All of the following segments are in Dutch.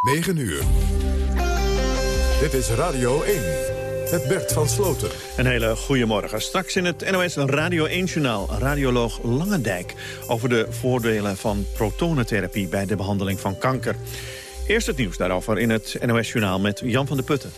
9 uur. Dit is Radio 1. Het Bert van Sloten. Een hele goede morgen. Straks in het NOS Radio 1-journaal radioloog Langendijk... over de voordelen van protonentherapie bij de behandeling van kanker. Eerst het nieuws daarover in het NOS-journaal met Jan van der Putten.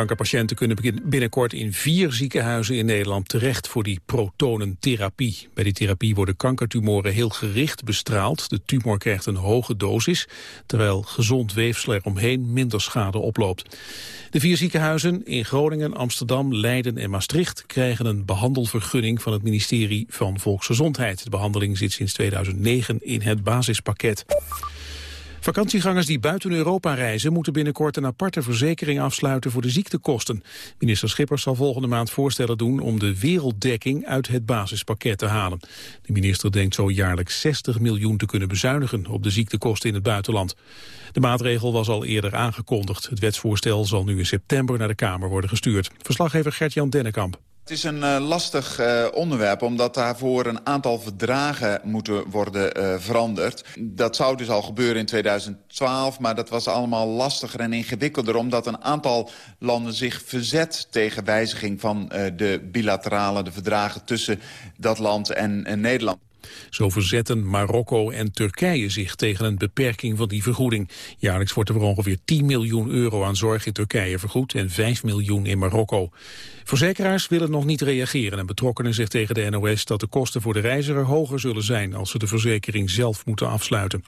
Kankerpatiënten kunnen binnenkort in vier ziekenhuizen in Nederland terecht voor die protonentherapie. Bij die therapie worden kankertumoren heel gericht bestraald. De tumor krijgt een hoge dosis, terwijl gezond weefsel eromheen minder schade oploopt. De vier ziekenhuizen in Groningen, Amsterdam, Leiden en Maastricht krijgen een behandelvergunning van het ministerie van Volksgezondheid. De behandeling zit sinds 2009 in het basispakket. Vakantiegangers die buiten Europa reizen moeten binnenkort een aparte verzekering afsluiten voor de ziektekosten. Minister Schippers zal volgende maand voorstellen doen om de werelddekking uit het basispakket te halen. De minister denkt zo jaarlijks 60 miljoen te kunnen bezuinigen op de ziektekosten in het buitenland. De maatregel was al eerder aangekondigd. Het wetsvoorstel zal nu in september naar de Kamer worden gestuurd. Verslaggever Gert-Jan Dennekamp. Het is een uh, lastig uh, onderwerp, omdat daarvoor een aantal verdragen moeten worden uh, veranderd. Dat zou dus al gebeuren in 2012, maar dat was allemaal lastiger en ingewikkelder... omdat een aantal landen zich verzet tegen wijziging van de bilaterale de verdragen tussen dat land en Nederland. Zo verzetten Marokko en Turkije zich tegen een beperking van die vergoeding. Jaarlijks wordt er ongeveer 10 miljoen euro aan zorg in Turkije vergoed en 5 miljoen in Marokko. Verzekeraars willen nog niet reageren en betrokkenen zich tegen de NOS dat de kosten voor de reiziger hoger zullen zijn als ze de verzekering zelf moeten afsluiten.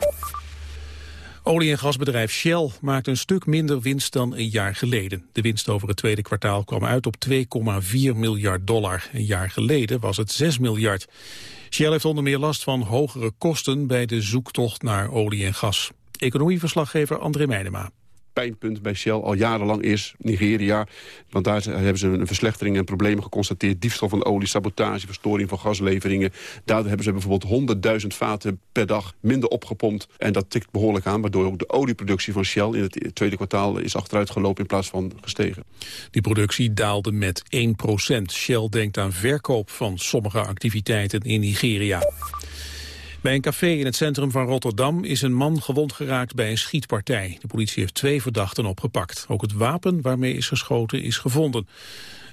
Olie- en gasbedrijf Shell maakt een stuk minder winst dan een jaar geleden. De winst over het tweede kwartaal kwam uit op 2,4 miljard dollar. Een jaar geleden was het 6 miljard. Shell heeft onder meer last van hogere kosten bij de zoektocht naar olie en gas. Economieverslaggever André Meijnema pijnpunt bij Shell al jarenlang is Nigeria. Want daar hebben ze een verslechtering en problemen geconstateerd. Diefstal van olie, sabotage, verstoring van gasleveringen. Daardoor hebben ze bijvoorbeeld 100.000 vaten per dag minder opgepompt. En dat tikt behoorlijk aan, waardoor ook de olieproductie van Shell... in het tweede kwartaal is achteruit gelopen in plaats van gestegen. Die productie daalde met 1% Shell denkt aan verkoop van sommige activiteiten in Nigeria. Bij een café in het centrum van Rotterdam is een man gewond geraakt bij een schietpartij. De politie heeft twee verdachten opgepakt. Ook het wapen waarmee is geschoten is gevonden.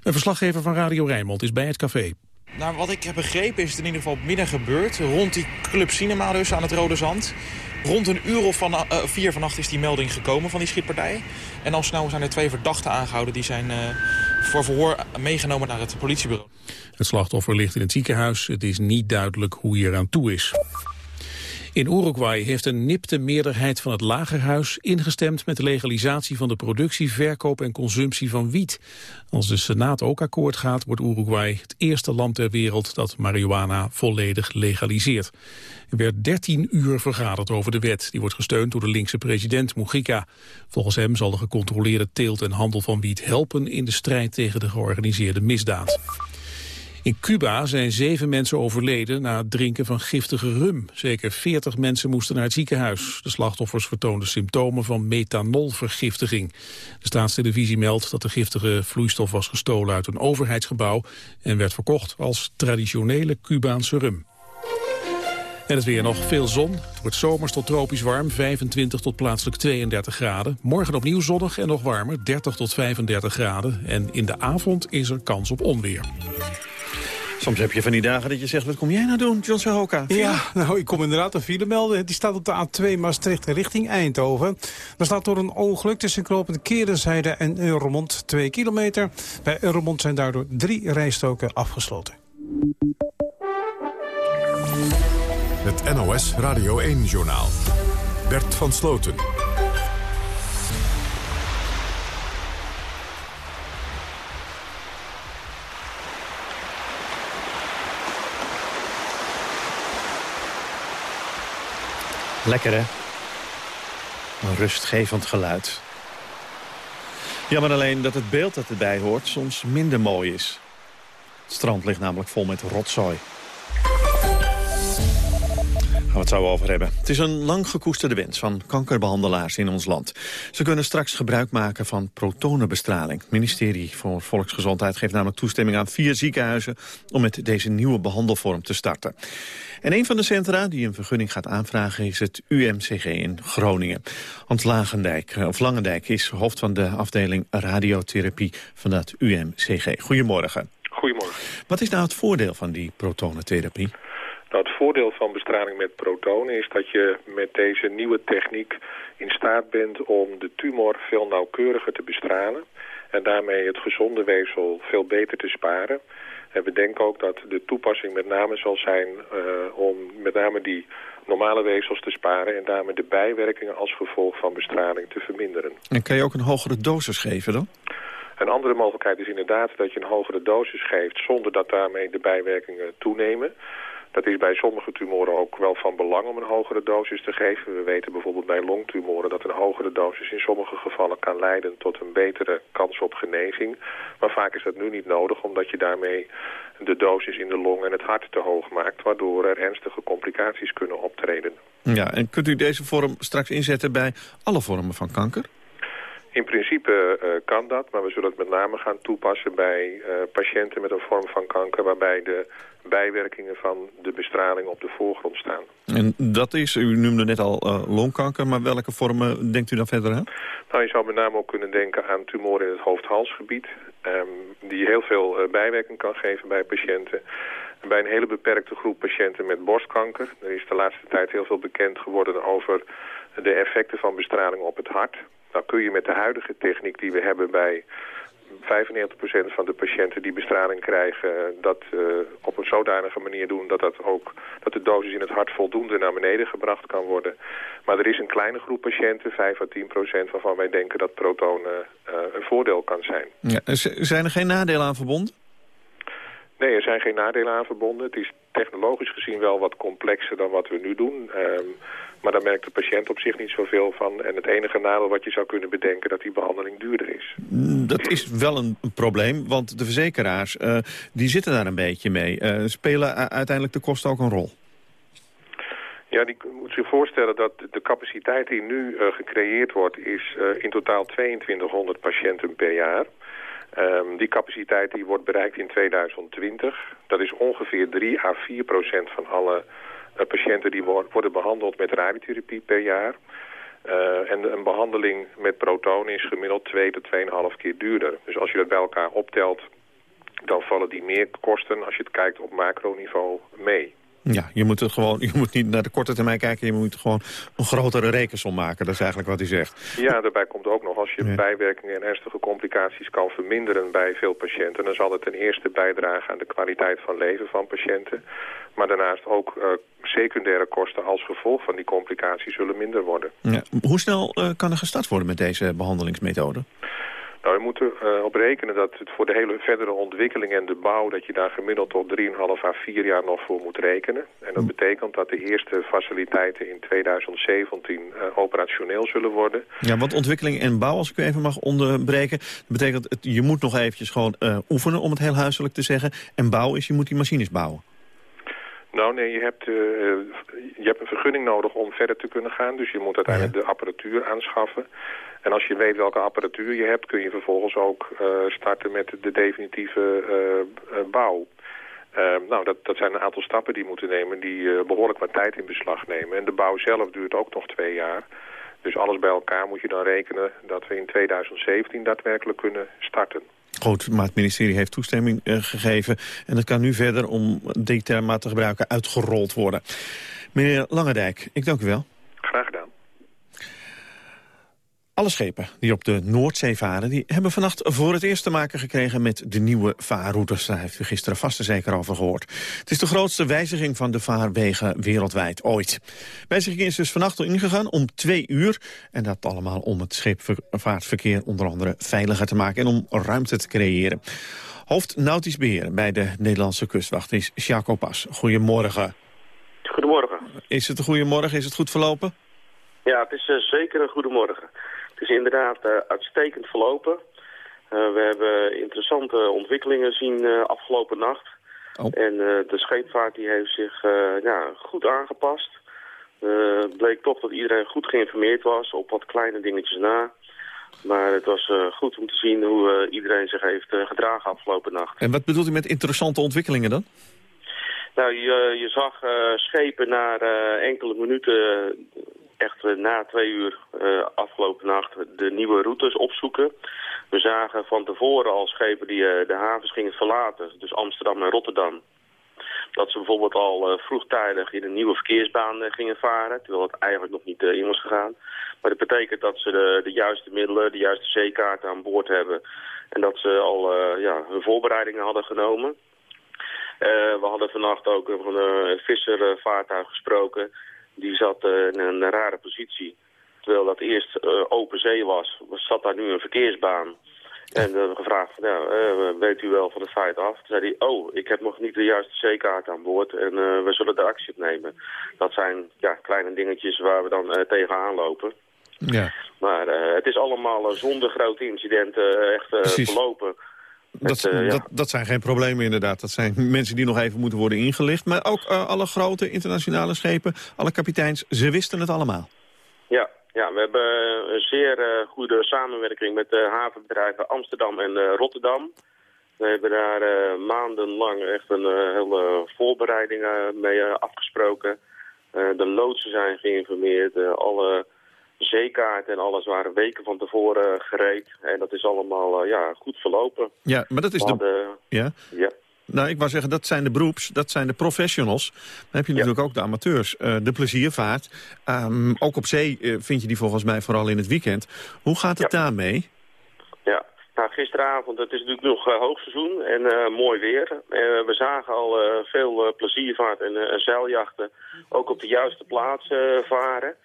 Een verslaggever van Radio Rijnmond is bij het café. Nou, wat ik heb begrepen is het in ieder geval midden gebeurd. Rond die Club Cinema dus aan het Rode Zand. Rond een uur of van, uh, vier vannacht is die melding gekomen van die schietpartij. En al snel zijn er twee verdachten aangehouden. Die zijn uh, voor verhoor meegenomen naar het politiebureau. Het slachtoffer ligt in het ziekenhuis. Het is niet duidelijk hoe hij eraan toe is. In Uruguay heeft een nipte meerderheid van het lagerhuis ingestemd met de legalisatie van de productie, verkoop en consumptie van wiet. Als de Senaat ook akkoord gaat, wordt Uruguay het eerste land ter wereld dat marihuana volledig legaliseert. Er werd 13 uur vergaderd over de wet. Die wordt gesteund door de linkse president Mujica. Volgens hem zal de gecontroleerde teelt en handel van wiet helpen in de strijd tegen de georganiseerde misdaad. In Cuba zijn zeven mensen overleden na het drinken van giftige rum. Zeker 40 mensen moesten naar het ziekenhuis. De slachtoffers vertoonden symptomen van methanolvergiftiging. De staatstelevisie meldt dat de giftige vloeistof was gestolen uit een overheidsgebouw... en werd verkocht als traditionele Cubaanse rum. En het weer nog veel zon. Het wordt zomers tot tropisch warm, 25 tot plaatselijk 32 graden. Morgen opnieuw zonnig en nog warmer, 30 tot 35 graden. En in de avond is er kans op onweer. Soms heb je van die dagen dat je zegt, wat kom jij nou doen, John Sahoka? Ja, nou, ik kom inderdaad een file melden. Die staat op de A2 Maastricht richting Eindhoven. Er staat door een ongeluk tussen knooppunt Kerenzijde en Euromond 2 kilometer. Bij Euromond zijn daardoor drie rijstoken afgesloten. Het NOS Radio 1-journaal. Bert van Sloten. Lekker, hè? Een rustgevend geluid. Jammer alleen dat het beeld dat erbij hoort soms minder mooi is. Het strand ligt namelijk vol met rotzooi. We het zo over hebben. Het is een lang gekoesterde wens van kankerbehandelaars in ons land. Ze kunnen straks gebruik maken van protonenbestraling. Het ministerie voor Volksgezondheid geeft namelijk toestemming aan vier ziekenhuizen... om met deze nieuwe behandelvorm te starten. En een van de centra die een vergunning gaat aanvragen is het UMCG in Groningen. Hans Lagendijk, eh, of Langendijk is hoofd van de afdeling radiotherapie van dat UMCG. Goedemorgen. Goedemorgen. Wat is nou het voordeel van die protonentherapie? Nou, het voordeel van bestraling met protonen is dat je met deze nieuwe techniek in staat bent om de tumor veel nauwkeuriger te bestralen en daarmee het gezonde weefsel veel beter te sparen. En we denken ook dat de toepassing met name zal zijn uh, om met name die normale weefsels te sparen... en daarmee de bijwerkingen als gevolg van bestraling te verminderen. En kan je ook een hogere dosis geven dan? Een andere mogelijkheid is inderdaad dat je een hogere dosis geeft... zonder dat daarmee de bijwerkingen toenemen. Dat is bij sommige tumoren ook wel van belang om een hogere dosis te geven. We weten bijvoorbeeld bij longtumoren dat een hogere dosis in sommige gevallen kan leiden tot een betere kans op genezing. Maar vaak is dat nu niet nodig omdat je daarmee de dosis in de long en het hart te hoog maakt. Waardoor er ernstige complicaties kunnen optreden. Ja, en kunt u deze vorm straks inzetten bij alle vormen van kanker? In principe uh, kan dat, maar we zullen het met name gaan toepassen bij uh, patiënten met een vorm van kanker... waarbij de bijwerkingen van de bestraling op de voorgrond staan. En dat is, u noemde net al uh, longkanker, maar welke vormen denkt u dan verder aan? Nou, je zou met name ook kunnen denken aan tumoren in het hoofd-halsgebied... Um, die heel veel bijwerking kan geven bij patiënten. En bij een hele beperkte groep patiënten met borstkanker. Er is de laatste tijd heel veel bekend geworden over de effecten van bestraling op het hart... Nou kun je met de huidige techniek die we hebben bij 95% van de patiënten die bestraling krijgen... dat uh, op een zodanige manier doen dat, dat, ook, dat de dosis in het hart voldoende naar beneden gebracht kan worden. Maar er is een kleine groep patiënten, 5 à 10%, waarvan wij denken dat protonen uh, een voordeel kan zijn. Ja, zijn er geen nadelen aan verbonden? Nee, er zijn geen nadelen aan verbonden. Het is technologisch gezien wel wat complexer dan wat we nu doen. Um, maar daar merkt de patiënt op zich niet zoveel van. En het enige nadeel wat je zou kunnen bedenken... dat die behandeling duurder is. Mm, dat is wel een probleem, want de verzekeraars uh, die zitten daar een beetje mee. Uh, spelen uiteindelijk de kosten ook een rol? Ja, die moet zich voorstellen dat de capaciteit die nu uh, gecreëerd wordt... is in totaal 2200 patiënten per jaar... Um, die capaciteit die wordt bereikt in 2020. Dat is ongeveer 3 à 4 procent van alle patiënten die worden behandeld met radiotherapie per jaar. Uh, en een behandeling met protonen is gemiddeld 2 tot 2,5 keer duurder. Dus als je dat bij elkaar optelt, dan vallen die meer kosten als je het kijkt op macroniveau mee. Ja, je moet, het gewoon, je moet niet naar de korte termijn kijken. Je moet gewoon een grotere rekensom maken. Dat is eigenlijk wat u zegt. Ja, daarbij komt ook nog als je bijwerkingen en ernstige complicaties kan verminderen bij veel patiënten. Dan zal het ten eerste bijdragen aan de kwaliteit van leven van patiënten. Maar daarnaast ook uh, secundaire kosten als gevolg van die complicaties zullen minder worden. Ja. Hoe snel uh, kan er gestart worden met deze behandelingsmethode? Nou, we moeten uh, op rekenen dat het voor de hele verdere ontwikkeling en de bouw... dat je daar gemiddeld tot 3,5 à 4 jaar nog voor moet rekenen. En dat betekent dat de eerste faciliteiten in 2017 uh, operationeel zullen worden. Ja, want ontwikkeling en bouw, als ik u even mag onderbreken... dat betekent, het, je moet nog eventjes gewoon uh, oefenen, om het heel huiselijk te zeggen. En bouw is, je moet die machines bouwen. Nou nee, je hebt, uh, je hebt een vergunning nodig om verder te kunnen gaan. Dus je moet uiteindelijk de apparatuur aanschaffen. En als je weet welke apparatuur je hebt, kun je vervolgens ook uh, starten met de definitieve uh, bouw. nou, dat, dat zijn een aantal stappen die moeten nemen die behoorlijk wat tijd in beslag nemen. En de bouw zelf duurt ook nog twee jaar. Dus alles bij elkaar moet je dan rekenen dat we in 2017 daadwerkelijk kunnen starten. Goed, maar het ministerie heeft toestemming gegeven. En dat kan nu verder, om die term te gebruiken, uitgerold worden. Meneer Langendijk, ik dank u wel. Graag gedaan. Alle schepen die op de Noordzee varen... die hebben vannacht voor het eerst te maken gekregen met de nieuwe vaarroutes. Daar heeft u gisteren vast en zeker over gehoord. Het is de grootste wijziging van de vaarwegen wereldwijd ooit. Wijziging is dus vannacht al ingegaan om twee uur. En dat allemaal om het scheepvaartverkeer onder andere veiliger te maken... en om ruimte te creëren. Hoofd Nautisch Beheer bij de Nederlandse kustwacht is Jaco Pas. Goedemorgen. Goedemorgen. Is het een goede morgen? Is het goed verlopen? Ja, het is uh, zeker een goede morgen. Het is inderdaad uh, uitstekend verlopen. Uh, we hebben interessante ontwikkelingen zien uh, afgelopen nacht. Oh. En de scheepvaart die heeft zich ja, goed aangepast. bleek toch dat iedereen goed geïnformeerd was op wat kleine dingetjes na. Maar het was goed om te zien hoe iedereen zich heeft gedragen afgelopen nacht. En wat bedoelt u met interessante ontwikkelingen dan? Nou, je, je zag schepen na enkele minuten echt na twee uur afgelopen nacht de nieuwe routes opzoeken. We zagen van tevoren al schepen die de havens gingen verlaten, dus Amsterdam en Rotterdam dat ze bijvoorbeeld al vroegtijdig in een nieuwe verkeersbaan gingen varen, terwijl het eigenlijk nog niet in was gegaan. Maar dat betekent dat ze de, de juiste middelen, de juiste zeekaarten aan boord hebben en dat ze al ja, hun voorbereidingen hadden genomen. we hadden vannacht ook een visservaartuig gesproken, die zat in een rare positie. Terwijl dat eerst open zee was, zat daar nu een verkeersbaan. En we hebben gevraagd, uh, weet u wel van het feit af? Toen zei hij, oh, ik heb nog niet de juiste C-kaart aan boord en uh, we zullen de actie opnemen. Dat zijn ja, kleine dingetjes waar we dan uh, tegenaan lopen. Ja. Maar het is allemaal zonder grote incidenten echt verlopen. Dat, dat, dat, zijn geen problemen inderdaad. Dat zijn mensen die nog even moeten worden ingelicht. Maar ook alle grote internationale schepen, alle kapiteins, ze wisten het allemaal. Ja, ja, we hebben een zeer uh, goede samenwerking met de havenbedrijven Amsterdam en uh, Rotterdam. We hebben daar uh, maandenlang echt een hele voorbereiding mee afgesproken. de loodsen zijn geïnformeerd, alle zeekaarten en alles waren weken van tevoren gereed. En dat is allemaal ja, goed verlopen. Ja, maar dat is de... Ja? ja. Nou, ik wou zeggen, dat zijn de beroeps, dat zijn de professionals. Dan heb je natuurlijk ook de amateurs. Uh, de pleziervaart. Um, ook op zee uh, vind je die volgens mij vooral in het weekend. Hoe gaat het ja. daarmee? Ja, nou, gisteravond, het is natuurlijk nog uh, hoogseizoen en mooi weer. we zagen al veel pleziervaart en zeiljachten ook op de juiste plaats varen.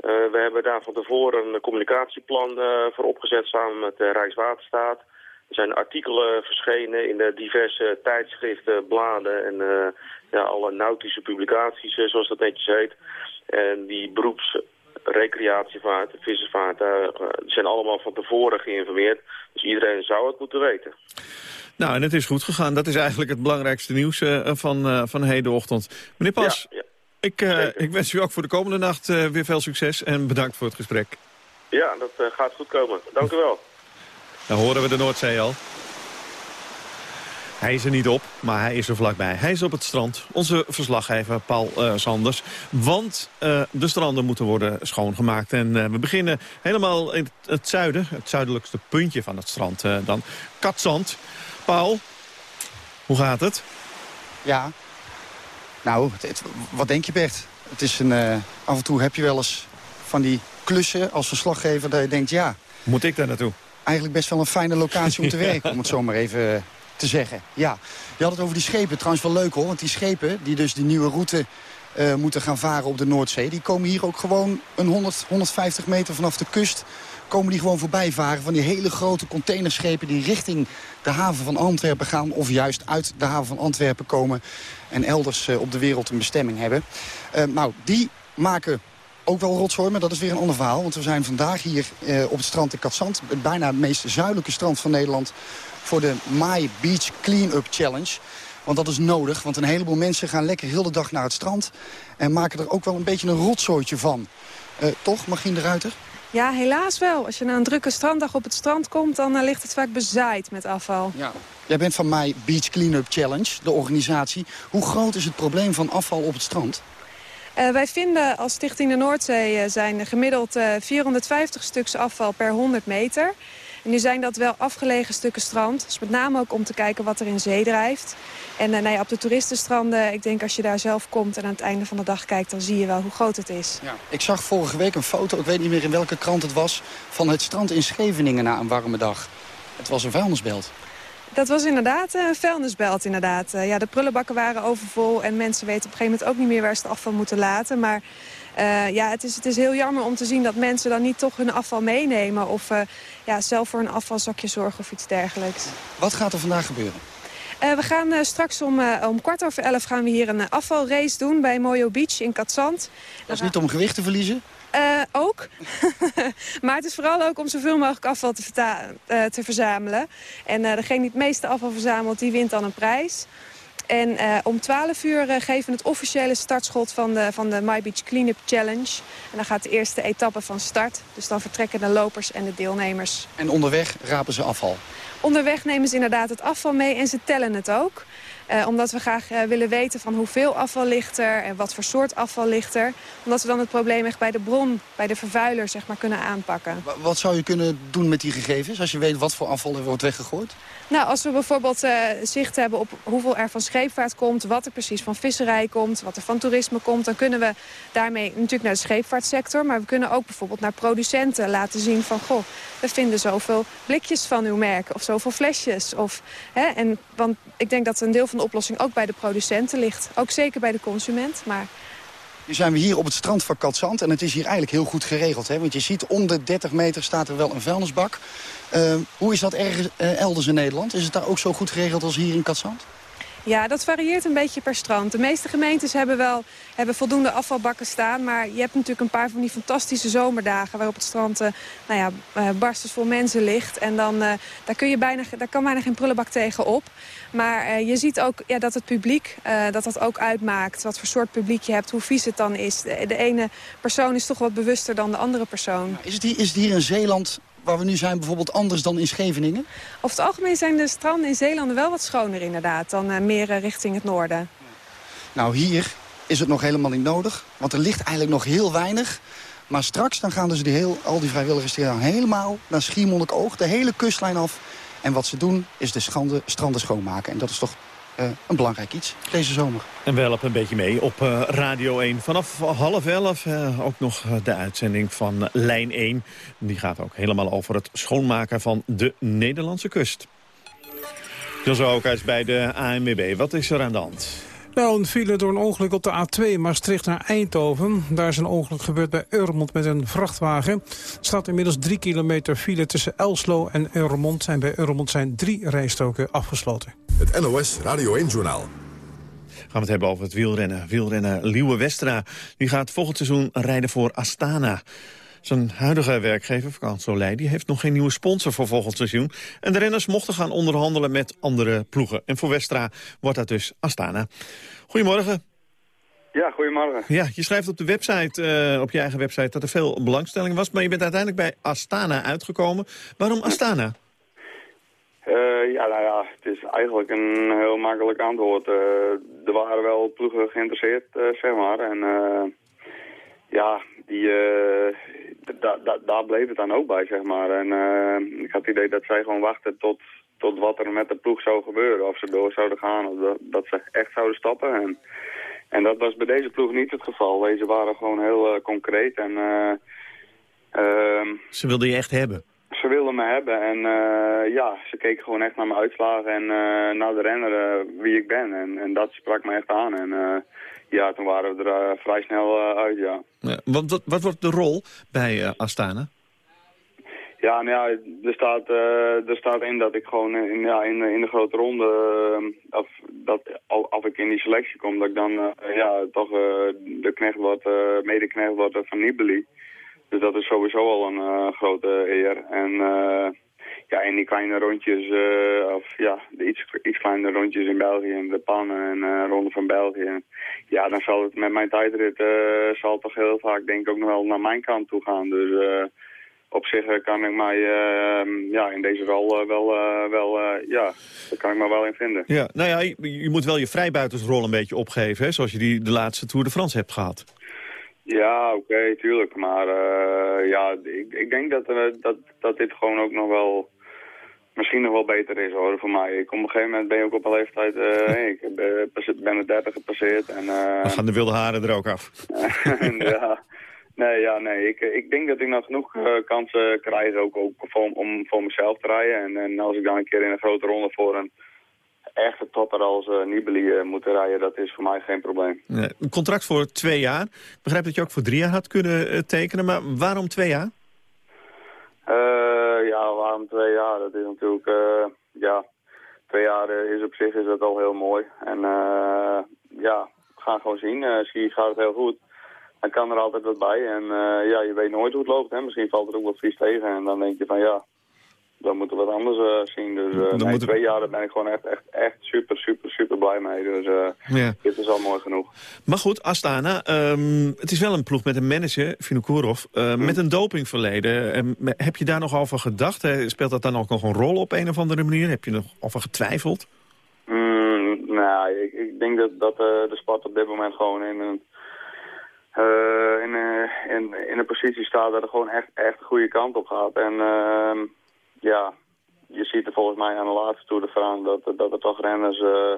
We hebben daar van tevoren een communicatieplan voor opgezet samen met Rijkswaterstaat. Er zijn artikelen verschenen in de diverse tijdschriften, bladen en uh, ja, alle nautische publicaties, eh, zoals dat netjes heet. En die beroeps recreatievaart, vissersvaart, uh, zijn allemaal van tevoren geïnformeerd. Dus iedereen zou het moeten weten. Nou, en het is goed gegaan. Dat is eigenlijk het belangrijkste nieuws uh, van, van hedenochtend. Meneer Pas, ja, ja. Ik, ik, wens u ook voor de komende nacht weer veel succes en bedankt voor het gesprek. Ja, dat gaat goed komen. Dank u wel. Dan horen we de Noordzee al. Hij is er niet op, maar hij is er vlakbij. Hij is op het strand, onze verslaggever Paul uh, Sanders. Want uh, de stranden moeten worden schoongemaakt. En uh, we beginnen helemaal in het zuiden, het zuidelijkste puntje van het strand dan. Katzand. Paul, hoe gaat het? Ja, nou, het, het, wat denk je Bert? Het is een, af en toe heb je wel eens van die klussen als verslaggever dat je denkt, ja... Moet ik daar naartoe? eigenlijk best wel een fijne locatie om te werken, om het zo maar even eh, te zeggen. Ja, je had het over die schepen, trouwens wel leuk hoor, want die schepen die dus die nieuwe route uh, moeten gaan varen op de Noordzee, die komen hier ook gewoon een 100, 150 meter vanaf de kust komen die gewoon voorbij varen van die hele grote containerschepen die richting de haven van Antwerpen gaan of juist uit de haven van Antwerpen komen en elders uh, op de wereld een bestemming hebben. Uh, nou, die maken ook wel rotzooi, maar dat is weer een ander verhaal. Want we zijn vandaag hier eh, op het strand in Katzand. Het bijna het meest zuidelijke strand van Nederland. Voor de My Beach Clean-up Challenge. Want dat is nodig, want een heleboel mensen gaan lekker heel de dag naar het strand. En maken er ook wel een beetje een rotzooitje van. Uh, toch, Magien de Ruiter? Ja, helaas wel. Als je na een drukke stranddag op het strand komt... dan uh, ligt het vaak bezaaid met afval. Ja. Jij bent van My Beach Cleanup Challenge, de organisatie. Hoe groot is het probleem van afval op het strand? Uh, wij vinden als Stichting de Noordzee uh, zijn gemiddeld uh, 450 stuks afval per 100 meter. En nu zijn dat wel afgelegen stukken strand. Dus met name ook om te kijken wat er in zee drijft. En nou ja, op de toeristenstranden, ik denk als je daar zelf komt... en aan het einde van de dag kijkt, dan zie je wel hoe groot het is. Ja. Ik zag vorige week een foto, ik weet niet meer in welke krant het was... van het strand in Scheveningen na een warme dag. Het was een vuilnisbelt. Dat was inderdaad een vuilnisbelt. Inderdaad. Eh, ja, de prullenbakken waren overvol en mensen weten op een gegeven moment ook niet meer waar ze het afval moeten laten. Maar uh, ja, het is, het is heel jammer om te zien dat mensen dan niet toch hun afval meenemen. Of uh, ja, zelf voor een afvalzakje zorgen of iets dergelijks. Wat gaat er vandaag gebeuren? Uh, we gaan uh, straks om, uh, om kwart over elf gaan we hier een afvalrace doen bij Moyo Beach in Katzand. Dat is niet om gewicht te verliezen? Ook. maar het is vooral ook om zoveel mogelijk afval te, te verzamelen. En degene die het meeste afval verzamelt, die wint dan een prijs. En uh, om 12 uur uh, geven we het officiële startschot van de, van de My Beach Cleanup Challenge. En dan gaat de eerste etappe van start. Dus dan vertrekken de lopers en de deelnemers. En onderweg rapen ze afval? Onderweg nemen ze inderdaad het afval mee en ze tellen het ook. Uh, omdat we graag uh, willen weten van hoeveel afval ligt er en wat voor soort afval ligt er. Omdat we dan het probleem echt bij de bron, bij de vervuiler zeg maar, kunnen aanpakken. Wat zou je kunnen doen met die gegevens als je weet wat voor afval er wordt weggegooid? Nou, als we bijvoorbeeld uh, zicht hebben op hoeveel er van scheepvaart komt... wat er precies van visserij komt, wat er van toerisme komt... dan kunnen we daarmee natuurlijk naar de scheepvaartsector... maar we kunnen ook bijvoorbeeld naar producenten laten zien van... goh, we vinden zoveel blikjes van uw merk of zoveel flesjes. Of, hè, en, want ik denk dat een deel van de oplossing ook bij de producenten ligt. Ook zeker bij de consument, maar... Nu zijn we hier op het strand van Katzand en het is hier eigenlijk heel goed geregeld. Hè? Want je ziet, om de 30 meter staat er wel een vuilnisbak. Uh, hoe is dat ergens, uh, elders in Nederland? Is het daar ook zo goed geregeld als hier in Katzand? Ja, dat varieert een beetje per strand. De meeste gemeentes hebben wel hebben voldoende afvalbakken staan. Maar je hebt natuurlijk een paar van die fantastische zomerdagen... waarop het strand uh, nou ja, uh, barstens mensen ligt. En dan, uh, daar, kun je bijna, daar kan bijna geen prullenbak tegen op. Maar je ziet ook ja, dat het publiek dat dat ook uitmaakt. Wat voor soort publiek je hebt, hoe vies het dan is. De, de ene persoon is toch wat bewuster dan de andere persoon. Is het hier, is het hier in Zeeland waar we nu zijn bijvoorbeeld anders dan in Scheveningen? Over het algemeen zijn de stranden in Zeeland wel wat schoner inderdaad... dan uh, meer uh, richting het noorden. Nou, hier is het nog helemaal niet nodig. Want er ligt eigenlijk nog heel weinig. Maar straks dan gaan dus die heel, al die vrijwilligers die gaan helemaal naar Schiermonnikoog... de hele kustlijn af. En wat ze doen is de schande, stranden schoonmaken. En dat is toch een belangrijk iets deze zomer. En we helpen een beetje mee op uh, Radio 1. Vanaf half elf uh, ook nog de uitzending van Lijn 1. Die gaat ook helemaal over het schoonmaken van de Nederlandse kust. Jos Ookhuis bij de ANWB. Wat is er aan de hand? Nou, een file door een ongeluk op de A2 Maastricht naar Eindhoven. Daar is een ongeluk gebeurd bij Eurmond met een vrachtwagen. Er staat inmiddels drie kilometer file tussen Elslo en Eurmond. En bij Eurmond zijn drie rijstoken afgesloten. Het NOS Radio 1-journaal. Gaan we het hebben over het wielrennen. Wielrenner Liewe Westra. Die gaat volgend seizoen rijden voor Astana. Zijn huidige werkgever, Vakantie die heeft nog geen nieuwe sponsor voor volgend seizoen. En de renners mochten gaan onderhandelen met andere ploegen. En voor Westra wordt dat dus Astana. Goedemorgen. Ja, goedemorgen. Ja, je schrijft op de website, uh, op je eigen website, dat er veel belangstelling was. Maar je bent uiteindelijk bij Astana uitgekomen. Waarom Astana? Uh, ja, nou ja, het is eigenlijk een heel makkelijk antwoord. Uh, er waren wel ploegen geïnteresseerd, zeg maar. En ja, die, da, da, daar bleef het dan ook bij, zeg maar. En ik had het idee dat zij gewoon wachten tot, tot wat er met de ploeg zou gebeuren. Of ze door zouden gaan, of dat, dat ze echt zouden stappen. En, en dat was bij deze ploeg niet het geval. Deze waren gewoon heel concreet en... Ehm, ze wilden je echt hebben? Ze wilden me hebben en ja, ze keken gewoon echt naar mijn uitslagen en naar de renner wie ik ben. En, en dat sprak me echt aan. En ja, toen waren we er vrij snel uit, ja. ja wat, wat, wat, wordt de rol bij Astana? Ja, nou ja, er staat, er staat in dat ik gewoon in, ja, in, in de grote ronde, of, dat, als ik in die selectie kom, dat ik dan ja, toch de knecht word, medeknecht word van Nibali. Dus dat is sowieso al een grote eer. En ja, in die kleine rondjes, uh, of ja, de iets, iets kleinere rondjes in België, en de pannen en uh, ronde van België. Ja, dan zal het met mijn tijdrit uh, zal toch heel vaak denk ik ook nog wel naar mijn kant toe gaan. Dus op zich kan ik mij uh, ja, in deze rol wel, uh, wel ja, daar kan ik me wel in vinden. Ja, nou ja, je, je moet wel je vrijbuitersrol een beetje opgeven, hè, zoals je die de laatste Tour de France hebt gehad. Ja, oké, okay, tuurlijk. Maar ik, ik denk dat, uh, dat, dat dit gewoon ook nog wel misschien nog wel beter is hoor, voor mij. Ik, op een gegeven moment ben je ook op een leeftijd, uh, ik ben, ben de 30 gepasseerd. En, Dan gaan de wilde haren er ook af. ja, nee, ja, nee. Ik, ik denk dat ik nog genoeg kansen krijg ook, ook voor, om voor mezelf te rijden. En, en als ik dan een keer in een grote ronde voor een echte topper als uh, Nibali uh, moeten rijden, dat is voor mij geen probleem. Nee, een contract voor twee jaar. Ik begrijp dat je ook voor drie jaar had kunnen uh, tekenen, maar waarom twee jaar? ja, waarom twee jaar? Dat is natuurlijk, ja, twee jaar is op zich is dat al heel mooi. En ja, we gaan gewoon zien. Ski gaat het heel goed. Dan kan er altijd wat bij. En ja, je weet nooit hoe het loopt. Hè? Misschien valt er ook wat vies tegen. En dan denk je van ja, dan moeten we wat anders uh, zien. Dus uh, nee, moeten... twee jaar daar ben ik gewoon echt, echt, echt super, super, super blij mee. Dus uh, ja. dit is al mooi genoeg. Maar goed, Astana, um, het is wel een ploeg met een manager, Vinokourov, hmm. met een dopingverleden. Um, heb je daar nog over gedacht? Hè? Speelt dat dan ook nog een rol op een of andere manier? Heb je nog over getwijfeld? Mm, nou, ik, ik, denk dat, dat de sport op dit moment gewoon in een... in, in, in een positie staat dat er gewoon echt, echt de goede kant op gaat. En uh, ja, je ziet er volgens mij aan de laatste Tour de France dat, dat er toch renners uh,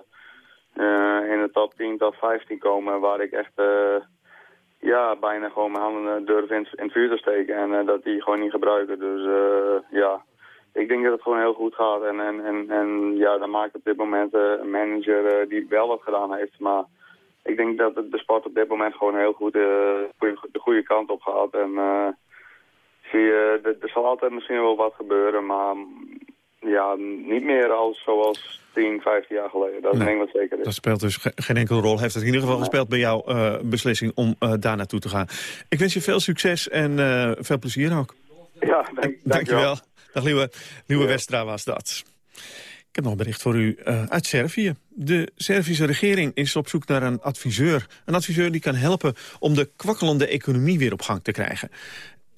uh, in de top 10, top 15 komen waar ik echt uh, ja, bijna gewoon mijn handen durf in, het vuur te steken en dat die gewoon niet gebruiken. Dus ja, ik denk dat het gewoon heel goed gaat en, en, en, en ja, dan maakt op dit moment een manager die wel wat gedaan heeft, maar ik denk dat de sport op dit moment gewoon heel goed de goede kant op gaat en zie je, er, er, zal altijd misschien wel wat gebeuren, maar ja, niet meer als zoals 10, 15 jaar geleden. Dat nee, ik wat zeker is. Dat speelt dus geen enkele rol. Heeft het in ieder geval gespeeld bij jouw uh, beslissing om uh, daar naartoe te gaan. Ik wens je veel succes en uh, veel plezier ook. Ja, dank, dankjewel. Dag Nieuwe, Nieuwe ja. Westra was dat. Ik heb nog een bericht voor u uh, uit Servië. De Servische regering is op zoek naar een adviseur. Een adviseur die kan helpen om de kwakkelende economie weer op gang te krijgen.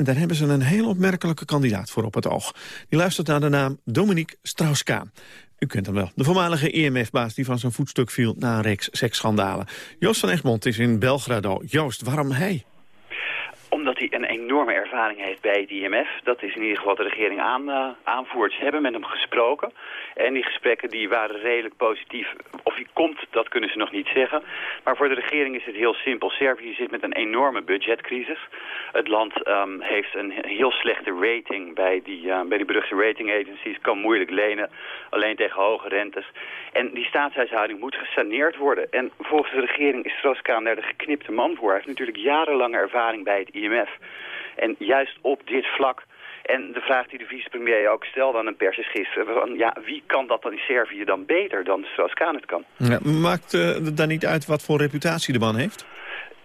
En daar hebben ze een heel opmerkelijke kandidaat voor op het oog. Die luistert naar de naam Dominique Strauss-Kaan. U kent hem wel, de voormalige IMF-baas die van zijn voetstuk viel na een reeks seksschandalen. Joost van Egmond is in Belgrado. Joost, waarom hij? Omdat hij een enorme ervaring heeft bij het IMF. Dat is in ieder geval wat de regering aan, uh, aanvoert. Ze hebben met hem gesproken. En die gesprekken die waren redelijk positief. Of hij komt, dat kunnen ze nog niet zeggen. Maar voor de regering is het heel simpel. Servië zit met een enorme budgetcrisis. Het land um, heeft een heel slechte rating bij die, uh, bij rating agencies. Kan moeilijk lenen, alleen tegen hoge rentes. En die staatshuishouding moet gesaneerd worden. En volgens de regering is Strauss-Kaan daar de geknipte man voor. Hij heeft natuurlijk jarenlange ervaring bij het IMF. En juist op dit vlak en de vraag die de vicepremier ook stelde aan een pers is gisteren... ja, wie kan dat dan in Servië dan beter dan Strauss-Kaan het kan? Ja, maakt uh, het dan niet uit wat voor reputatie de man heeft?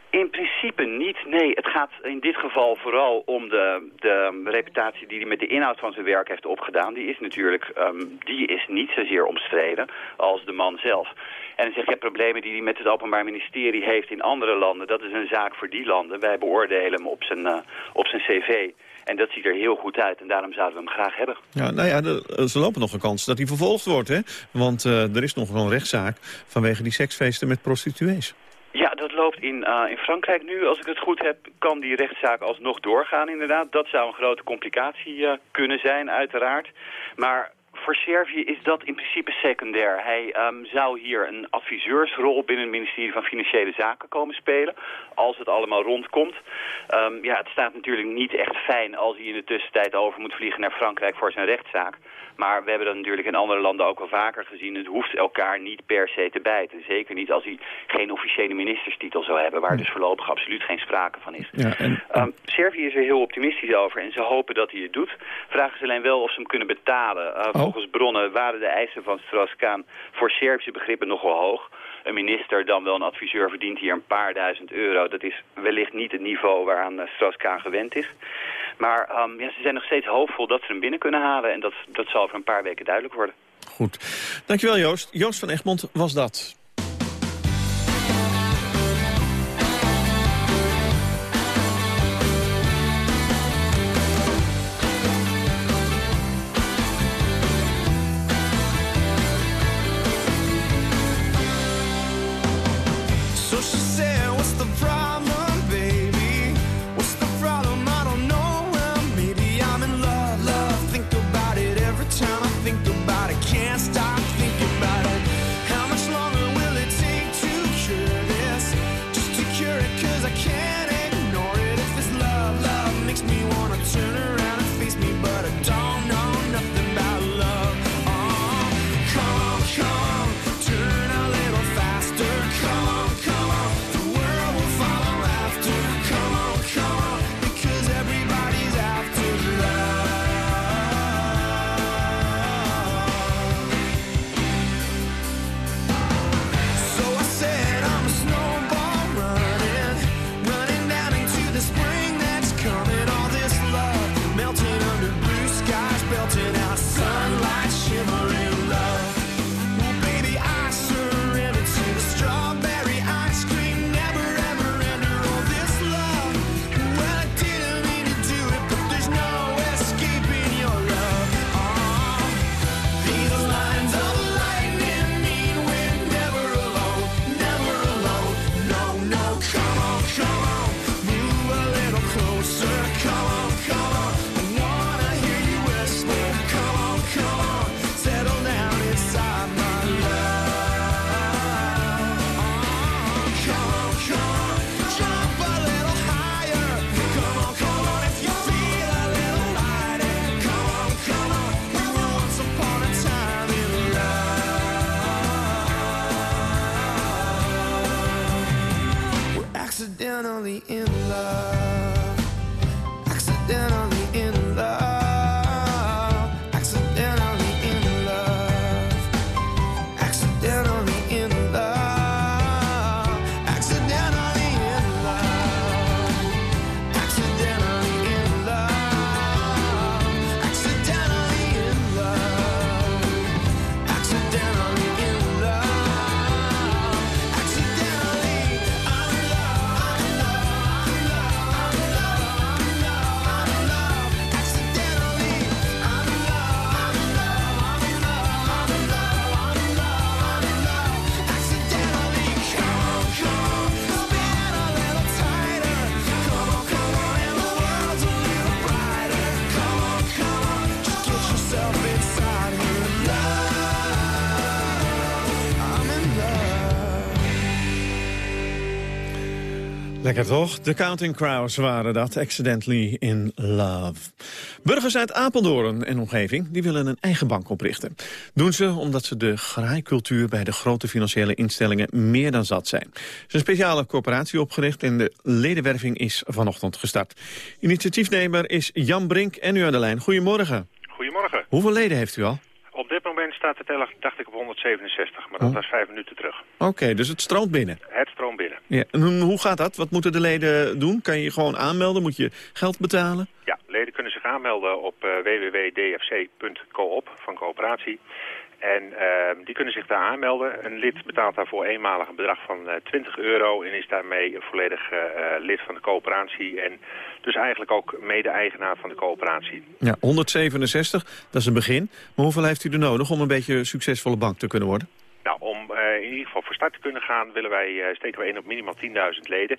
In principe niet. Nee, het gaat in dit geval vooral om de, de reputatie die hij met de inhoud van zijn werk heeft opgedaan. Die is natuurlijk um, die is niet zozeer omstreden als de man zelf. En dan zeg je, problemen die hij met het Openbaar Ministerie heeft in andere landen, dat is een zaak voor die landen. Wij beoordelen hem op zijn, uh, op zijn cv. En dat ziet er heel goed uit en daarom zouden we hem graag hebben. Ja, nou ja, de, ze lopen nog een kans dat hij vervolgd wordt, hè? Want uh, er is nog wel een rechtszaak vanwege die seksfeesten met prostituees. Ja, dat loopt in, uh, in Frankrijk nu. Als ik het goed heb, kan die rechtszaak alsnog doorgaan inderdaad. Dat zou een grote complicatie uh, kunnen zijn, uiteraard. Maar voor Servië is dat in principe secundair. Hij um, zou hier een adviseursrol binnen het ministerie van Financiële Zaken komen spelen. Als het allemaal rondkomt. Um, ja, het staat natuurlijk niet echt fijn als hij in de tussentijd over moet vliegen naar Frankrijk voor zijn rechtszaak. Maar we hebben dat natuurlijk in andere landen ook wel vaker gezien. Het hoeft elkaar niet per se te bijten. Zeker niet als hij geen officiële ministerstitel zou hebben... waar dus voorlopig absoluut geen sprake van is. Ja, en... um, Servië is er heel optimistisch over en ze hopen dat hij het doet. Vragen ze alleen wel of ze hem kunnen betalen. Uh, oh. Volgens bronnen waren de eisen van Strauss-Kaan voor Servische begrippen nogal hoog een minister dan wel een adviseur verdient hier een paar duizend euro. Dat is wellicht niet het niveau waaraan uh, Strauss-Kaan gewend is. Maar ja, ze zijn nog steeds hoopvol dat ze hem binnen kunnen halen. En dat, dat zal over een paar weken duidelijk worden. Goed. Dankjewel Joost. Joost van Egmond was dat. accidentally in love Lekker toch? De Counting Crows waren dat, Accidentally in Love. Burgers uit Apeldoorn en omgeving die willen een eigen bank oprichten. Doen ze omdat ze de graaikultuur bij de grote financiële instellingen meer dan zat zijn. Er is een speciale coöperatie opgericht en de ledenwerving is vanochtend gestart. Initiatiefnemer is Jan Brink en u aan de lijn. Goedemorgen. Goedemorgen. Hoeveel leden heeft u al? Op dit moment staat de teller, dacht ik, op 167, maar dat Oh. was vijf minuten terug. Oké, dus het stroomt binnen. Het stroomt binnen. Ja. En hoe- gaat dat? Wat moeten de leden doen? Kan je je gewoon aanmelden? Moet je geld betalen? Ja, leden kunnen zich aanmelden op eh, www.dfc.coop van coöperatie. En ehm, die kunnen zich daar aanmelden. Een lid betaalt daarvoor eenmalig een bedrag van eh, 20 euro en is daarmee volledig eh, eh, lid van de coöperatie. En dus eigenlijk ook mede-eigenaar van de coöperatie. Ja, 167, dat is een begin. Maar hoeveel heeft u er nodig om een beetje een succesvolle bank te kunnen worden? Nou, om eh, in ieder geval voor start te kunnen gaan, willen wij, steken we in op minimaal 10.000 leden.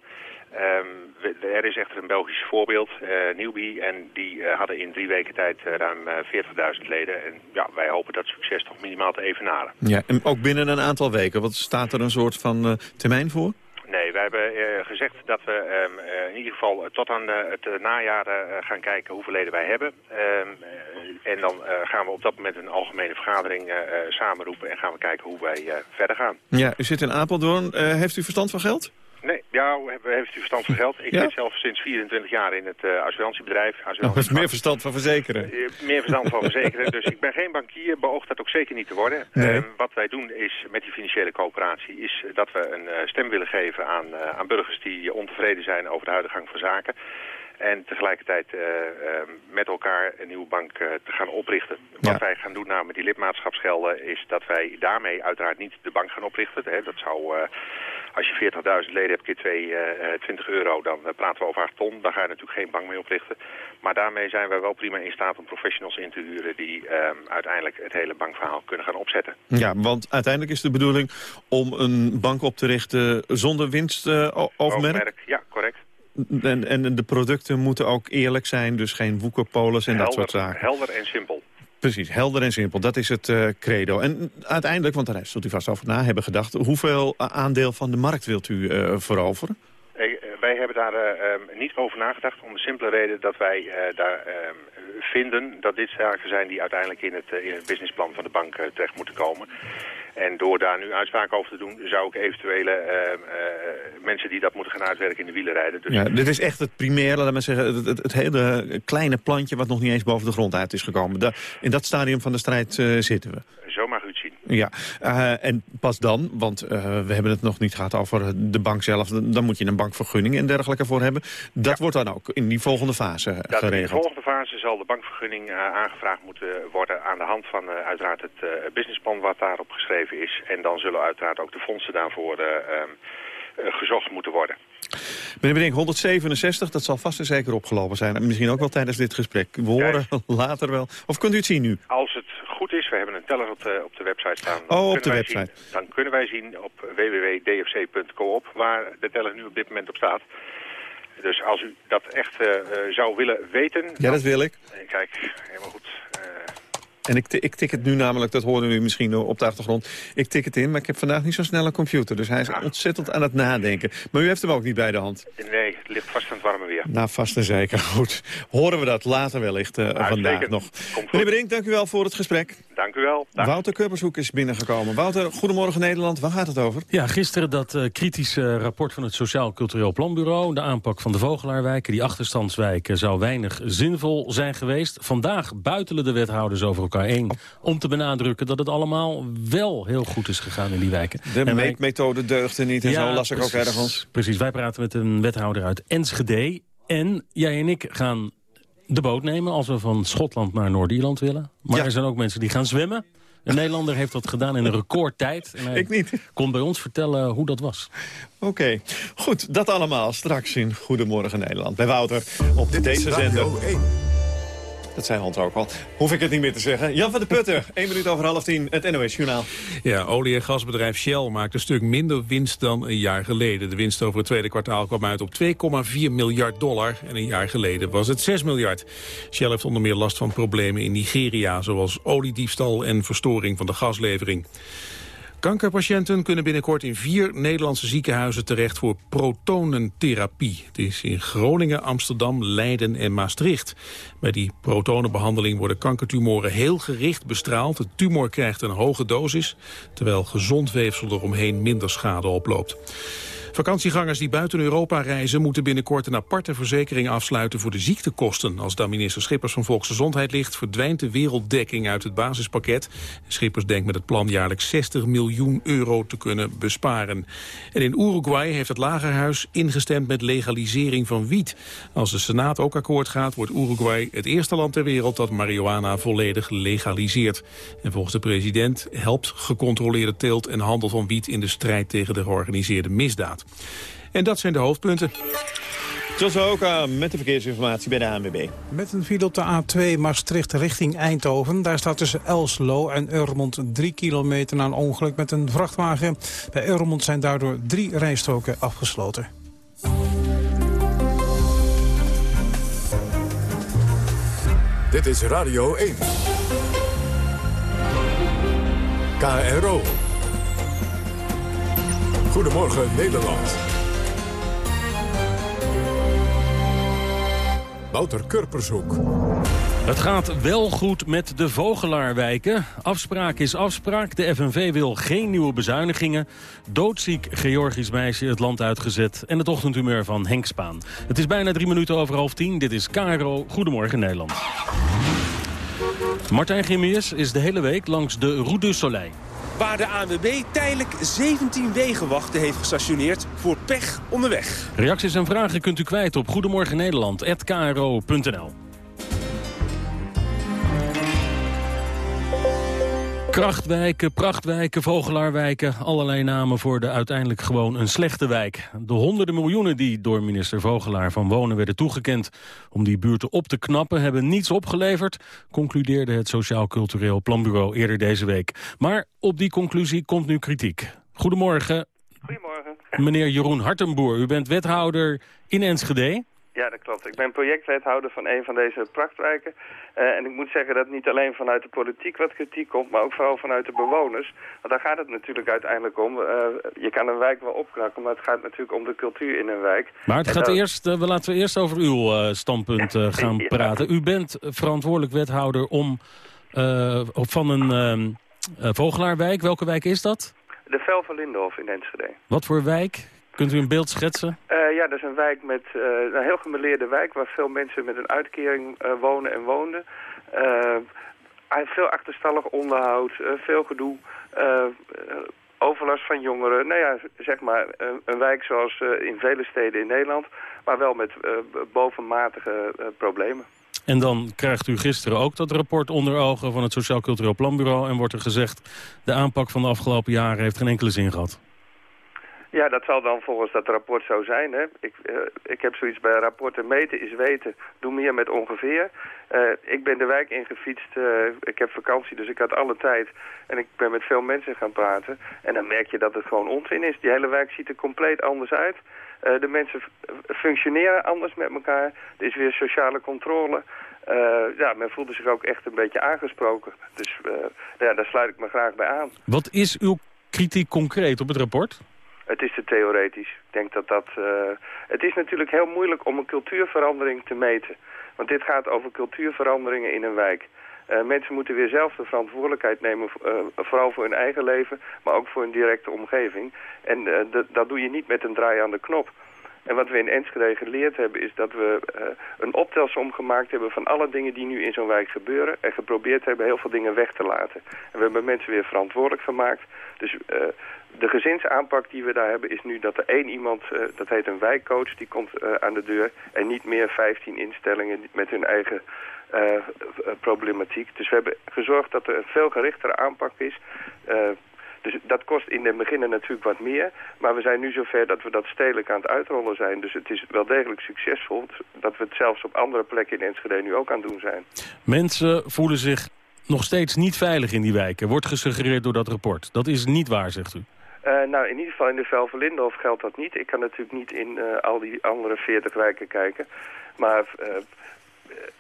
Ehm, er is echter een Belgisch voorbeeld, eh Newbie, en die eh, hadden in drie weken tijd ruim eh, 40.000 leden. En ja, wij hopen dat succes toch minimaal te evenaren. Ja, en ook binnen een aantal weken. Wat staat er een soort van termijn voor? Nee, wij hebben eh, gezegd dat we ehm, eh, in ieder geval eh, tot aan het najaar gaan kijken hoeveel leden wij hebben. Ehm, eh, en dan gaan we op dat moment een algemene vergadering samenroepen en gaan we kijken hoe wij verder gaan. Ja, u zit in Apeldoorn. Heeft u verstand van geld? Nee, ja, we hebben- heeft u verstand van geld? Ik Ja? zit zelf sinds 24 jaar in het eh assurantiebedrijf. Assurantie- dat is meer verstand van verzekeren. Eh, meer verstand van verzekeren. Dus ik ben geen bankier, beoog dat ook zeker niet te worden. Nee. Ehm, wat wij doen is met die financiële coöperatie... is dat we een eh, stem willen geven aan, eh, aan burgers die ontevreden zijn over de huidige gang van zaken. En tegelijkertijd eh, met elkaar een nieuwe bank eh, te gaan oprichten. Wat Ja. wij gaan doen nou met die lidmaatschapsgelden... is dat wij daarmee uiteraard niet de bank gaan oprichten. Hè. Dat zou... als je 40.000 leden hebt keer 2, eh, eh, 20 euro, dan eh, praten we over 8 ton. Daar ga je natuurlijk geen bank mee oprichten. Maar daarmee zijn wij wel prima in staat om professionals in te huren... die ehm, uiteindelijk het hele bankverhaal kunnen gaan opzetten. Ja, want uiteindelijk is de bedoeling om een bank op te richten zonder winst eh, Ja, correct. En, en de producten moeten ook eerlijk zijn, dus geen woekerpolis en dat soort zaken. helder en simpel. Precies, helder en simpel. Dat is het eh, credo. En uiteindelijk, want daar zult u vast over na hebben gedacht... hoeveel aandeel van de markt wilt u eh, veroveren? Eh, wij hebben daar eh, ehm, niet over nagedacht om de simpele reden dat wij daar ehm, vinden dat dit zaken zijn die uiteindelijk in het, in het businessplan van de bank terecht moeten komen. En door daar nu uitspraak over te doen, zou ik eventuele ehm, eh, mensen die dat moeten gaan uitwerken in de wielen rijden. Dus Ja, dit is echt het primaire, laat maar zeggen, het, het, het hele kleine plantje... wat nog niet eens boven de grond uit is gekomen. Da- in dat stadium van de strijd eh, zitten we. Ja, eh, en pas dan, want eh, we hebben het nog niet gehad over de bank zelf... dan moet je een bankvergunning en dergelijke voor hebben. Dat wordt dan ook in die volgende fase Dat in de geregeld. volgende fase zal de bankvergunning eh, aangevraagd moeten worden aan de hand van eh, uiteraard het eh, businessplan wat daarop geschreven is. En dan zullen uiteraard ook de fondsen daarvoor eh, ehm, eh, gezocht moeten worden. Meneer Brink, 167, dat zal vast en zeker opgelopen zijn. En misschien ook wel tijdens dit gesprek. We horen later wel. Of kunt u het zien nu? Als het is, we hebben een teller op de, op de website staan. Dan Oh, op de website. Zien, dan kunnen wij zien op www.dfc.coop waar de teller nu op dit moment op staat. Dus als u dat echt eh, eh, zou willen weten... Ja, dat wil ik. dan- Kijk, helemaal goed. Eh, En ik, ik tik het nu namelijk, dat horen u misschien op de achtergrond. Ik tik het in, maar ik heb vandaag niet zo'n snelle computer. Dus hij is ontzettend aan het nadenken. Maar u heeft hem ook niet bij de hand. nee, het ligt vast aan het warme weer. Nou, vast en zeker. Goed. Horen we dat later wellicht eh, vandaag nog. Meneer Brink, dank u wel voor het gesprek. Dank u wel. Dag. Wouter Kuppershoek is binnengekomen. Wouter, goedemorgen Nederland. Waar gaat het over? Ja, gisteren dat eh, kritische rapport van het Sociaal Cultureel Planbureau. De aanpak van de Vogelaarwijken, die achterstandswijken, zou weinig zinvol zijn geweest. Vandaag buitelen de wethouders over elkaar heen om te benadrukken dat het allemaal wel heel goed is gegaan in die wijken. De En wij- meetmethode deugde niet en zo las ik ook precies, ergens. Precies, wij praten met een wethouder uit Enschede. En jij en ik gaan de boot nemen als we van Schotland naar Noord-Ierland willen. Maar er zijn ook mensen die gaan zwemmen. Een Nederlander heeft dat gedaan in een recordtijd. En hij Ik niet. kon bij ons vertellen hoe dat was. Oké, goed. Dat allemaal straks in Goedemorgen Nederland. Bij Wouter op Dit deze zender. 1. Dat zei Hans ook al. Hoef ik het niet meer te zeggen. Jan van de Putten, 1 minuut over half tien, het NOS Journaal. Ja, olie- en gasbedrijf Shell maakt een stuk minder winst dan een jaar geleden. De winst over het tweede kwartaal kwam uit op 2,4 miljard dollar. En een jaar geleden was het 6 miljard. Shell heeft onder meer last van problemen in Nigeria... zoals oliediefstal en verstoring van de gaslevering. Kankerpatiënten kunnen binnenkort in vier Nederlandse ziekenhuizen terecht voor protonentherapie. Het is in Groningen, Amsterdam, Leiden en Maastricht. Bij die protonenbehandeling worden kankertumoren heel gericht bestraald. De tumor krijgt een hoge dosis, terwijl gezond weefsel eromheen minder schade oploopt. Vakantiegangers die buiten Europa reizen... moeten binnenkort een aparte verzekering afsluiten voor de ziektekosten. Als daar minister Schippers van Volksgezondheid ligt... verdwijnt de werelddekking uit het basispakket. Schippers denkt met het plan jaarlijks 60 miljoen euro te kunnen besparen. En in Uruguay heeft het Lagerhuis ingestemd met legalisering van wiet. Als de Senaat ook akkoord gaat, wordt Uruguay het eerste land ter wereld... dat marihuana volledig legaliseert. En volgens de president helpt gecontroleerde teelt en handel van wiet... in de strijd tegen de georganiseerde misdaad. En dat zijn de hoofdpunten. Tot zo ook met de verkeersinformatie bij de ANWB. Met een file op de A2 Maastricht richting Eindhoven. Daar staat tussen Elslo en Urmond 3 kilometer na een ongeluk met een vrachtwagen. Bij Urmond zijn daardoor drie rijstroken afgesloten. Dit is Radio 1. KRO. Goedemorgen Nederland. Wouter Kurpershoek. Het gaat wel goed met de Vogelaarwijken. Afspraak is afspraak. De FNV wil geen nieuwe bezuinigingen. Doodziek Georgisch meisje het land uitgezet. En het ochtendhumeur van Henk Spaan. Het is bijna drie minuten over half tien. Dit is Caro. Goedemorgen Nederland. Martijn Gimmius is de hele week langs de Route du Soleil waar de ANWB tijdelijk 17 wegenwachten heeft gestationeerd voor pech onderweg. Reacties en vragen kunt u kwijt op goedemorgennederland.kro.nl Krachtwijken, prachtwijken, vogelaarwijken, allerlei namen voor de uiteindelijk gewoon een slechte wijk. De honderden miljoenen die door minister Vogelaar van Wonen werden toegekend om die buurten op te knappen hebben niets opgeleverd, concludeerde het Sociaal Cultureel Planbureau eerder deze week. Maar op die conclusie komt nu kritiek. Goedemorgen. Goedemorgen. Meneer Jeroen Hartenboer, u bent wethouder in Enschede. Ja, dat klopt. Ik ben projectwethouder van een van deze prachtwijken. Uh, en ik moet zeggen dat niet alleen vanuit de politiek wat kritiek komt, maar ook vooral vanuit de bewoners. Want daar gaat het natuurlijk uiteindelijk om. Uh, je kan een wijk wel opknakken, maar het gaat natuurlijk om de cultuur in een wijk. Maar het gaat eerst, uh, laten we eerst over uw standpunt gaan ja. praten. U bent verantwoordelijk wethouder om van een ehm, vogelaarwijk. Welke wijk is dat? De Vel van Lindhof in Enschede. Wat voor wijk? Kunt u een beeld schetsen? Uh, ja, dat is een wijk met uh, een heel gemeleerde wijk... waar veel mensen met een uitkering uh, wonen en woonden. veel achterstallig onderhoud, veel gedoe, overlast van jongeren. Nou ja, zeg maar een wijk zoals in vele steden in Nederland... maar wel met bovenmatige problemen. En dan krijgt u gisteren ook dat rapport onder ogen van het Sociaal Cultureel Planbureau... en wordt er gezegd, de aanpak van de afgelopen jaren heeft geen enkele zin gehad. Ja, dat zal dan volgens dat rapport zo zijn. Hè. Ik, uh, ik heb zoiets bij rapporten. Meten is weten. Doe meer met ongeveer. Uh, ik ben de wijk ingefietst. Uh, ik heb vakantie, dus ik had alle tijd. En ik ben met veel mensen gaan praten. En dan merk je dat het gewoon onzin is. Die hele wijk ziet er compleet anders uit. de mensen functioneren anders met elkaar. Er is weer sociale controle. ja, men voelde zich ook echt een beetje aangesproken. Dus ja, daar sluit ik me graag bij aan. Wat is uw kritiek concreet op het rapport? Het is te theoretisch. Ik denk dat dat... Uh, het is natuurlijk heel moeilijk om een cultuurverandering te meten. Want dit gaat over cultuurveranderingen in een wijk. Uh, mensen moeten weer zelf de verantwoordelijkheid nemen, uh, vooral voor hun eigen leven, maar ook voor hun directe omgeving. En dat doe je niet met een draai aan de knop. En wat we in Enschede geleerd hebben is dat we uh, een optelsom gemaakt hebben van alle dingen die nu in zo'n wijk gebeuren. En geprobeerd hebben heel veel dingen weg te laten. En we hebben mensen weer verantwoordelijk gemaakt. Dus uh, de gezinsaanpak die we daar hebben is nu dat er één iemand, uh, dat heet een wijkcoach, die komt aan de deur. En niet meer 15 instellingen met hun eigen problematiek. Dus we hebben gezorgd dat er een veel gerichtere aanpak is. Dus dat kost in het begin natuurlijk wat meer. Maar we zijn nu zover dat we dat stedelijk aan het uitrollen zijn. Dus het is wel degelijk succesvol dat we het zelfs op andere plekken in Enschede nu ook aan het doen zijn. Mensen voelen zich nog steeds niet veilig in die wijken. Wordt gesuggereerd door dat rapport. Dat is niet waar, zegt u. Uh, nou, in ieder geval in de Velverlindhof geldt dat niet. Ik kan natuurlijk niet in uh, al die andere 40 wijken kijken. Maar uh,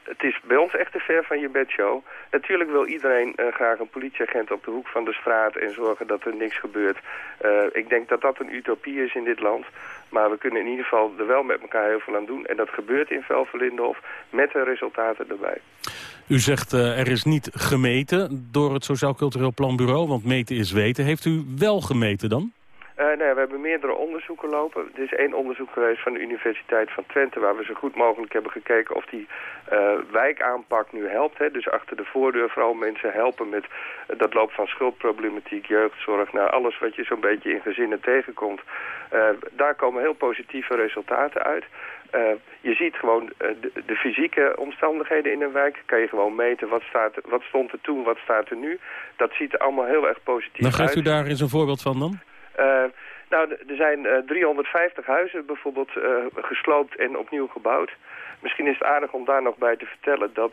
het is bij ons echt te ver van je bedshow. Natuurlijk wil iedereen eh, graag een politieagent op de hoek van de straat... en zorgen dat er niks gebeurt. Uh, ik denk dat dat een utopie is in dit land. Maar we kunnen in ieder geval er wel met elkaar heel veel aan doen. En dat gebeurt in Velverlindenhof met de resultaten erbij. U zegt uh, er is niet gemeten door het Sociaal Cultureel Planbureau... want meten is weten. Heeft u wel gemeten dan? Uh, nee, we hebben meerdere onderzoeken lopen. Er is één onderzoek geweest van de Universiteit van Twente... waar we zo goed mogelijk hebben gekeken of die uh, wijkaanpak nu helpt. Hè. Dus achter de voordeur vooral mensen helpen met uh, dat loop van schuldproblematiek, jeugdzorg... naar alles wat je zo'n beetje in gezinnen tegenkomt. daar komen heel positieve resultaten uit. je ziet gewoon de, de, fysieke omstandigheden in een wijk. Kan je gewoon meten wat, staat, wat stond er toen, wat staat er nu. Dat ziet er allemaal heel erg positief uit. Dan geeft u daar eens een voorbeeld van dan? Uh, nou, er zijn uh, 350 huizen bijvoorbeeld uh, gesloopt en opnieuw gebouwd. Misschien is het aardig om daar nog bij te vertellen dat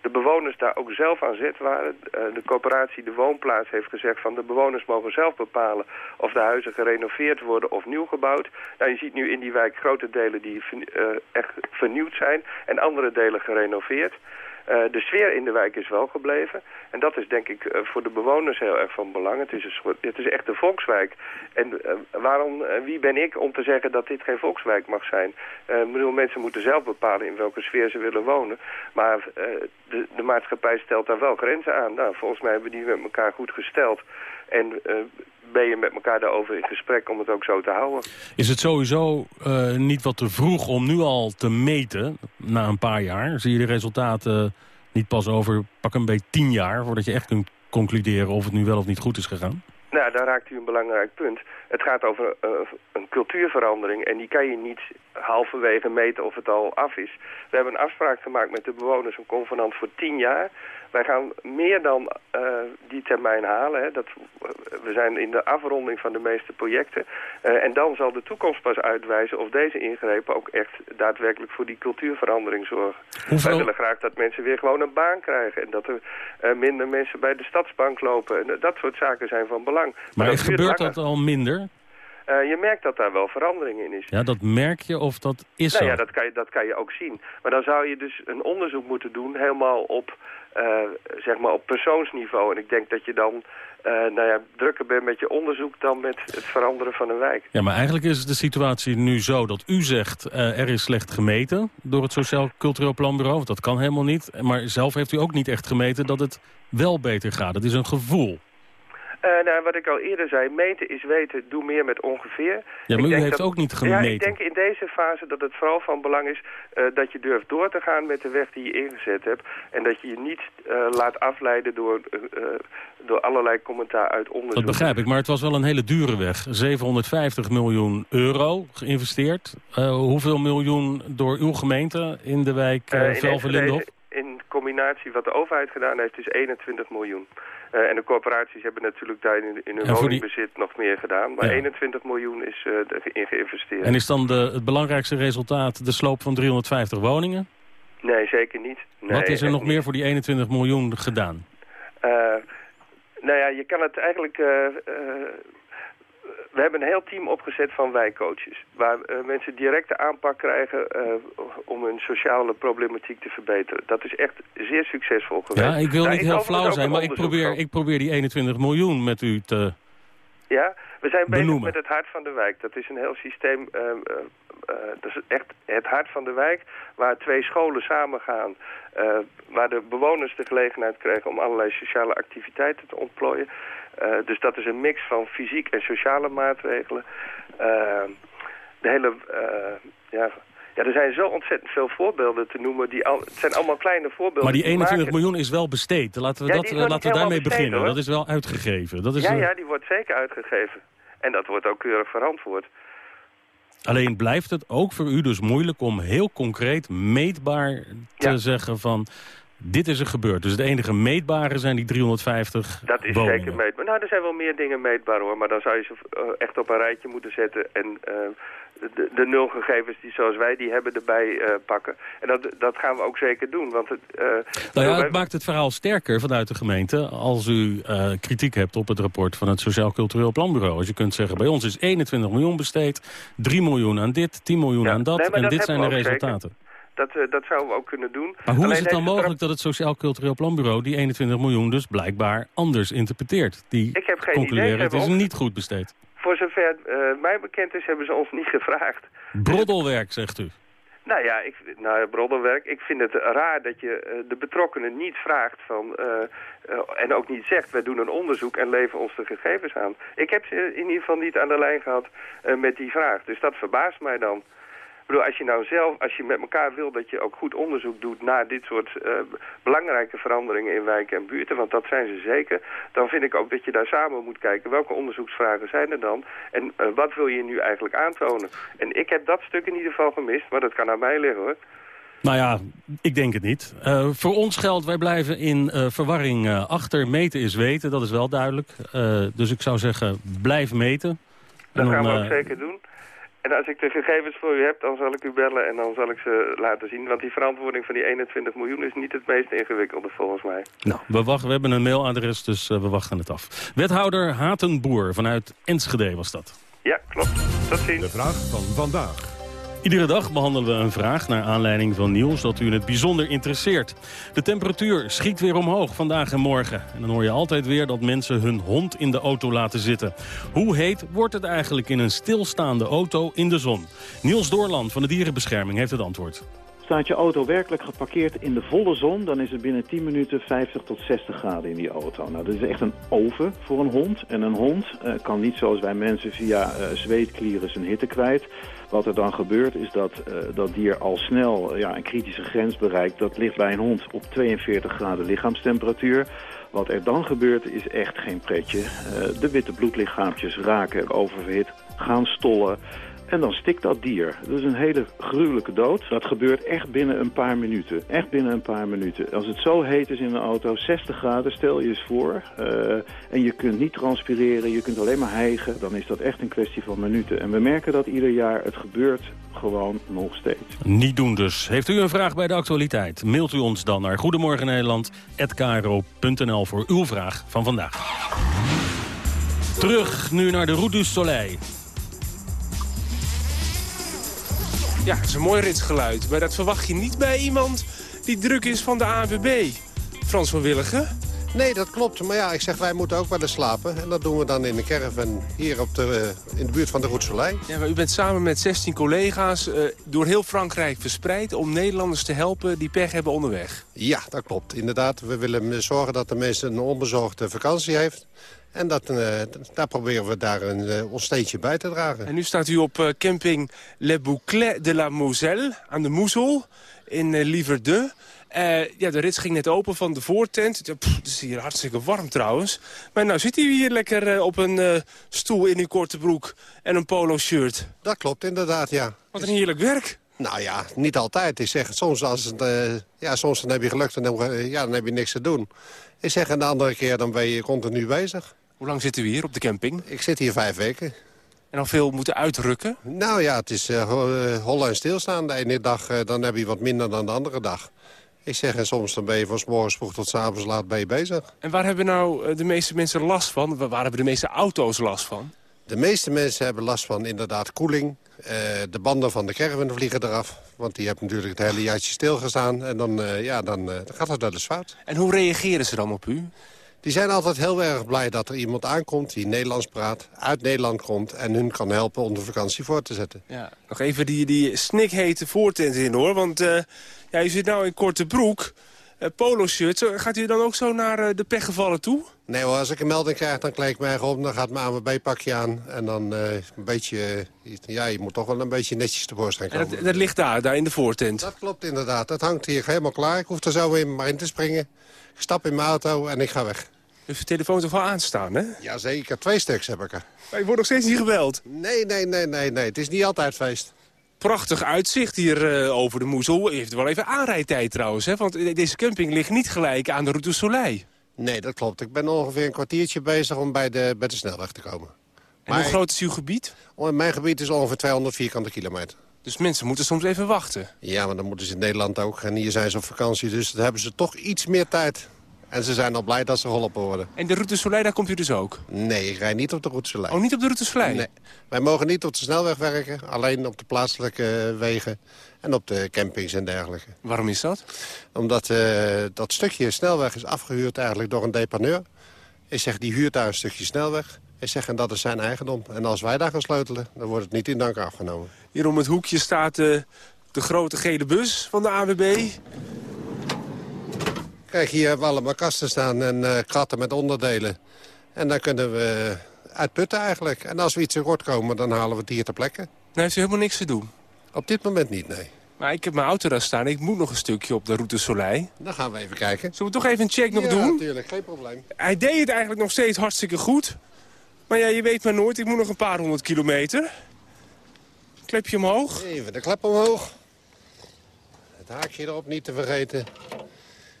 de bewoners daar ook zelf aan zet waren. de coöperatie De Woonplaats heeft gezegd van de bewoners mogen zelf bepalen of de huizen gerenoveerd worden of nieuw gebouwd. Nou, je ziet nu in die wijk grote delen die echt vernieuwd zijn en andere delen gerenoveerd. Uh, de sfeer in de wijk is wel gebleven. En dat is denk ik uh, voor de bewoners heel erg van belang. Het is, een het is echt een volkswijk. En uh, waarom, wie ben ik om te zeggen dat dit geen volkswijk mag zijn? ik bedoel, mensen moeten zelf bepalen in welke sfeer ze willen wonen. Maar de, de, maatschappij stelt daar wel grenzen aan. Nou, volgens mij hebben die met elkaar goed gesteld. En ben je met elkaar daarover in gesprek om het ook zo te houden. Is het sowieso uh, niet wat te vroeg om nu al te meten, na een paar jaar? Zie je de resultaten niet pas over pak een beetje tien jaar... voordat je echt kunt concluderen of het nu wel of niet goed is gegaan? Nou, daar raakt u een belangrijk punt. Het gaat over uh, een cultuurverandering en die kan je niet halverwege meten of het al af is. We hebben een afspraak gemaakt met de bewoners, een convenant voor tien jaar... Wij gaan meer dan uh, die termijn halen. Hè. Dat, we zijn in de afronding van de meeste projecten. Uh, en dan zal de toekomst pas uitwijzen of deze ingrepen ook echt daadwerkelijk voor die cultuurverandering zorgen. Hoeveel... Wij willen graag dat mensen weer gewoon een baan krijgen. En dat er uh, minder mensen bij de stadsbank lopen. En dat soort zaken zijn van belang. Maar, maar gebeurt dat al minder? Uh, je merkt dat daar wel verandering in is. Ja, dat merk je of dat is nou, zo? Ja, dat kan, je, dat kan je ook zien. Maar dan zou je dus een onderzoek moeten doen helemaal op zeg maar op persoonsniveau. En ik denk dat je dan uh, nou ja, drukker bent met je onderzoek dan met het veranderen van een wijk. Ja, maar eigenlijk is de situatie nu zo dat u zegt... Uh, er is slecht gemeten door het Sociaal Cultureel Planbureau. Dat kan helemaal niet. Maar zelf heeft u ook niet echt gemeten dat het wel beter gaat. Het is een gevoel. Uh, nou, wat ik al eerder zei, meten is weten, doe meer met ongeveer. Ja, maar ik u heeft dat, ook niet gemeten. Ja, ik denk in deze fase dat het vooral van belang is uh, dat je durft door te gaan met de weg die je ingezet hebt. En dat je je niet uh, laat afleiden door, door allerlei commentaar uit onderzoek. Dat begrijp ik, maar het was wel een hele dure weg. 750 miljoen euro geïnvesteerd. hoeveel miljoen door uw gemeente in de wijk uh, Velver-Lindhof? In combinatie wat de overheid gedaan heeft is 21 miljoen. Uh, en de corporaties hebben natuurlijk daar in, in hun ja, woningbezit die... nog meer gedaan. Maar ja. 21 miljoen is uh, erin geïnvesteerd. En is dan de, het belangrijkste resultaat de sloop van 350 woningen? Nee, zeker niet. Nee, Wat is er nog niet. meer voor die 21 miljoen gedaan? Uh, nou ja, je kan het eigenlijk we hebben een heel team opgezet van wijkcoaches. Waar uh, mensen directe aanpak krijgen uh, om hun sociale problematiek te verbeteren. Dat is echt zeer succesvol geweest. Ja, ik wil nou, niet heel flauw zijn, maar ik probeer, ik probeer die 21 miljoen met u te Ja, we zijn bezig benoemen. met het hart van de wijk. Dat is een heel systeem, uh, dat is echt het hart van de wijk, waar twee scholen samengaan. waar de bewoners de gelegenheid krijgen om allerlei sociale activiteiten te ontplooien. Uh, dus dat is een mix van fysiek en sociale maatregelen. Uh, de hele, uh, ja, ja, er zijn zo ontzettend veel voorbeelden te noemen. Die al, het zijn allemaal kleine voorbeelden. Maar die 21 die miljoen is wel besteed. Laten we, ja, dat, laten we daarmee besteed, beginnen. Hoor. Dat is wel uitgegeven. Dat is ja, ja, die wordt zeker uitgegeven. En dat wordt ook keurig verantwoord. Alleen blijft het ook voor u dus moeilijk om heel concreet, meetbaar te ja. zeggen van dit is er gebeurd. Dus het enige meetbare zijn die 350 Dat is woningen. zeker meetbaar. Nou, er zijn wel meer dingen meetbaar hoor. Maar dan zou je ze uh, echt op een rijtje moeten zetten. En uh, de, de nulgegevens die zoals wij die hebben erbij uh, pakken. En dat, dat gaan we ook zeker doen. Want het, nou ja, het maakt het verhaal sterker vanuit de gemeente... als u kritiek hebt op het rapport van het Sociaal Cultureel Planbureau. Als je kunt zeggen, bij ons is 21 miljoen besteed. 3 miljoen aan dit, 10 miljoen ja, aan dat. nee, en dat dit zijn de resultaten. Zeker. Dat, uh, dat zouden we ook kunnen doen. Maar hoe Alleen is het dan mogelijk dat het Sociaal Cultureel Planbureau... die 21 miljoen dus blijkbaar anders interpreteert? Die ik heb geen concluderen, idee. het is niet goed besteed. Voor zover uh, mij bekend is, hebben ze ons niet gevraagd. Broddelwerk, zegt u? Nou ja, ik, nou, broddelwerk. Ik vind het raar dat je uh, de betrokkenen niet vraagt van, uh, uh, en ook niet zegt... wij doen een onderzoek en leveren ons de gegevens aan. Ik heb ze in ieder geval niet aan de lijn gehad met die vraag. Dus dat verbaast mij dan bedoel, als je nou zelf, als je met elkaar wil dat je ook goed onderzoek doet naar dit soort uh, belangrijke veranderingen in wijken en buurten, want dat zijn ze zeker, dan vind ik ook dat je daar samen moet kijken welke onderzoeksvragen zijn er dan en uh, wat wil je nu eigenlijk aantonen. En ik heb dat stuk in ieder geval gemist, maar dat kan aan mij liggen hoor. Nou ja, ik denk het niet. Uh, voor ons geldt, wij blijven in uh, verwarring uh, achter. Meten is weten, dat is wel duidelijk. dus ik zou zeggen, blijf meten. Dat dan, gaan we ook zeker doen. En als ik de gegevens voor u heb, dan zal ik u bellen en dan zal ik ze laten zien. Want die verantwoording van die 21 miljoen is niet het meest ingewikkelde volgens mij. Nou, we, wachten, we hebben een mailadres, dus uh, we wachten het af. Wethouder Hatenboer vanuit Enschede was dat. Ja, klopt. Tot ziens. De vraag van vandaag. Iedere dag behandelen we een vraag naar aanleiding van nieuws dat u in het bijzonder interesseert. De temperatuur schiet weer omhoog vandaag en morgen. En dan hoor je altijd weer dat mensen hun hond in de auto laten zitten. Hoe heet wordt het eigenlijk in een stilstaande auto in de zon? Niels Doorland van de Dierenbescherming heeft het antwoord. Staat je auto werkelijk geparkeerd in de volle zon... dan is het binnen 10 minuten 50 tot 60 graden in die auto. Nou, dat is echt een oven voor een hond. En een hond uh, kan niet zoals wij mensen via uh, zweetklieren zijn hitte kwijt... Wat er dan gebeurt is dat uh, dat dier al snel ja, een kritische grens bereikt. Dat ligt bij een hond op 42 graden lichaamstemperatuur. Wat er dan gebeurt is echt geen pretje. Uh, de witte bloedlichaampjes raken oververhit, gaan stollen. En dan stikt dat dier. Dat is een hele gruwelijke dood. Dat gebeurt echt binnen een paar minuten. Echt binnen een paar minuten. Als het zo heet is in een auto, 60 graden, stel je eens voor. Uh, en je kunt niet transpireren, je kunt alleen maar hijgen. Dan is dat echt een kwestie van minuten. En we merken dat ieder jaar. Het gebeurt gewoon nog steeds. Niet doen dus. Heeft u een vraag bij de actualiteit? Mailt u ons dan naar goedemorgennederland.nl voor uw vraag van vandaag. Terug nu naar de Route du Soleil. Ja, het is een mooi ritsgeluid. Maar dat verwacht je niet bij iemand die druk is van de ANWB. Frans van Willigen. Nee, dat klopt. Maar ja, ik zeg, wij moeten ook wel eens slapen. En dat doen we dan in de caravan hier op de, in de buurt van de Route Soleil. Ja, maar u bent samen met 16 collega's uh, door heel Frankrijk verspreid... om Nederlanders te helpen die pech hebben onderweg. Ja, dat klopt. Inderdaad, we willen zorgen dat de mensen een onbezorgde vakantie heeft. En dat, uh, daar proberen we daar een, uh, ons steentje bij te dragen. En nu staat u op uh, camping Le Bouclet de la Moselle aan de Moezel in Liverdeux. ja, de rits ging net open van de voortent. Pff, het is hier hartstikke warm trouwens. Maar nou zit u hier lekker op een stoel in uw korte broek en een polo shirt. Dat klopt inderdaad, ja. Wat een heerlijk werk. Nou ja, niet altijd. Ik zeg, soms, als het, ja, soms dan heb je geluk, dan, ja, dan heb je niks te doen. Ik zeg, en de andere keer dan ben je continu bezig. Hoe lang zitten we hier op de camping? Ik zit hier vijf weken. En al veel moeten uitrukken? Nou ja, het is uh, hollen en stilstaan. De ene dag uh, dan heb je wat minder dan de andere dag. Ik zeg, en soms dan ben je van s morgens vroeg tot s avonds laat ben je bezig. En waar hebben nou de meeste mensen last van? Waar hebben de meeste auto's last van? De meeste mensen hebben last van inderdaad koeling. Uh, de banden van de caravan vliegen eraf. Want die hebben natuurlijk het hele jaartje stilgestaan. En dan, ja, dan, dan gaat het wel eens fout. En hoe reageren ze dan op u? Die zijn altijd heel erg blij dat er iemand aankomt die Nederlands praat, uit Nederland komt en hun kan helpen om de vakantie voor te zetten. Ja, nog even die, die snikhete voortent in hoor, want uh, ja, u zit nou in korte broek, uh, polo shirt. Gaat u dan ook zo naar uh, de pechgevallen toe? Nee hoor, als ik een melding krijg dan kleed ik mij om, dan gaat mijn AMB-pakje aan en dan een beetje, ja je moet toch wel een beetje netjes tevoorschijn komen. En dat, dat ligt daar, daar in de voortent? Dat klopt inderdaad, dat hangt hier helemaal klaar. Ik hoef er zo in, maar in te springen. Ik stap in mijn auto en ik ga weg. Dus de telefoon toch wel aanstaan, hè? Jazeker, twee stuks heb ik er. Maar je wordt nog steeds niet gebeld? Nee, nee, nee, nee, nee. Het is niet altijd feest. Prachtig uitzicht hier uh, over de Moezel. U heeft wel even aanrijdtijd trouwens, hè? Want deze camping ligt niet gelijk aan de Route Soleil. Nee, dat klopt. Ik ben ongeveer een kwartiertje bezig om bij de, bij de snelweg te komen. En maar hoe groot is uw gebied? Mijn gebied is ongeveer 200 vierkante kilometer. Dus mensen moeten soms even wachten? Ja, maar dan moeten ze in Nederland ook. En hier zijn ze op vakantie, dus dan hebben ze toch iets meer tijd. En ze zijn al blij dat ze geholpen worden. En de route Soleil, daar komt u dus ook? Nee, ik rijd niet op de route Soleil. Oh, niet op de route Soleil? Nee. Wij mogen niet op de snelweg werken, alleen op de plaatselijke wegen en op de campings en dergelijke. Waarom is dat? Omdat uh, dat stukje snelweg is afgehuurd eigenlijk door een depaneur. Ik zeg, die huurt daar een stukje snelweg. Ik zeg, en dat is zijn eigendom. En als wij daar gaan sleutelen, dan wordt het niet in dank afgenomen. Hier om het hoekje staat uh, de grote gele bus van de AWB. Kijk, hier hebben we allemaal kasten staan en uh, kratten met onderdelen. En daar kunnen we uitputten eigenlijk. En als we iets in kort komen, dan halen we het hier ter plekke. Nou heeft u helemaal niks te doen? Op dit moment niet, nee. Maar ik heb mijn auto daar staan. Ik moet nog een stukje op de route Soleil. Dan gaan we even kijken. Zullen we toch even een check nog ja, doen? Ja, natuurlijk. Geen probleem. Hij deed het eigenlijk nog steeds hartstikke goed. Maar ja, je weet maar nooit. Ik moet nog een paar honderd kilometer. Klepje omhoog. Even de klep omhoog. Het haakje erop niet te vergeten.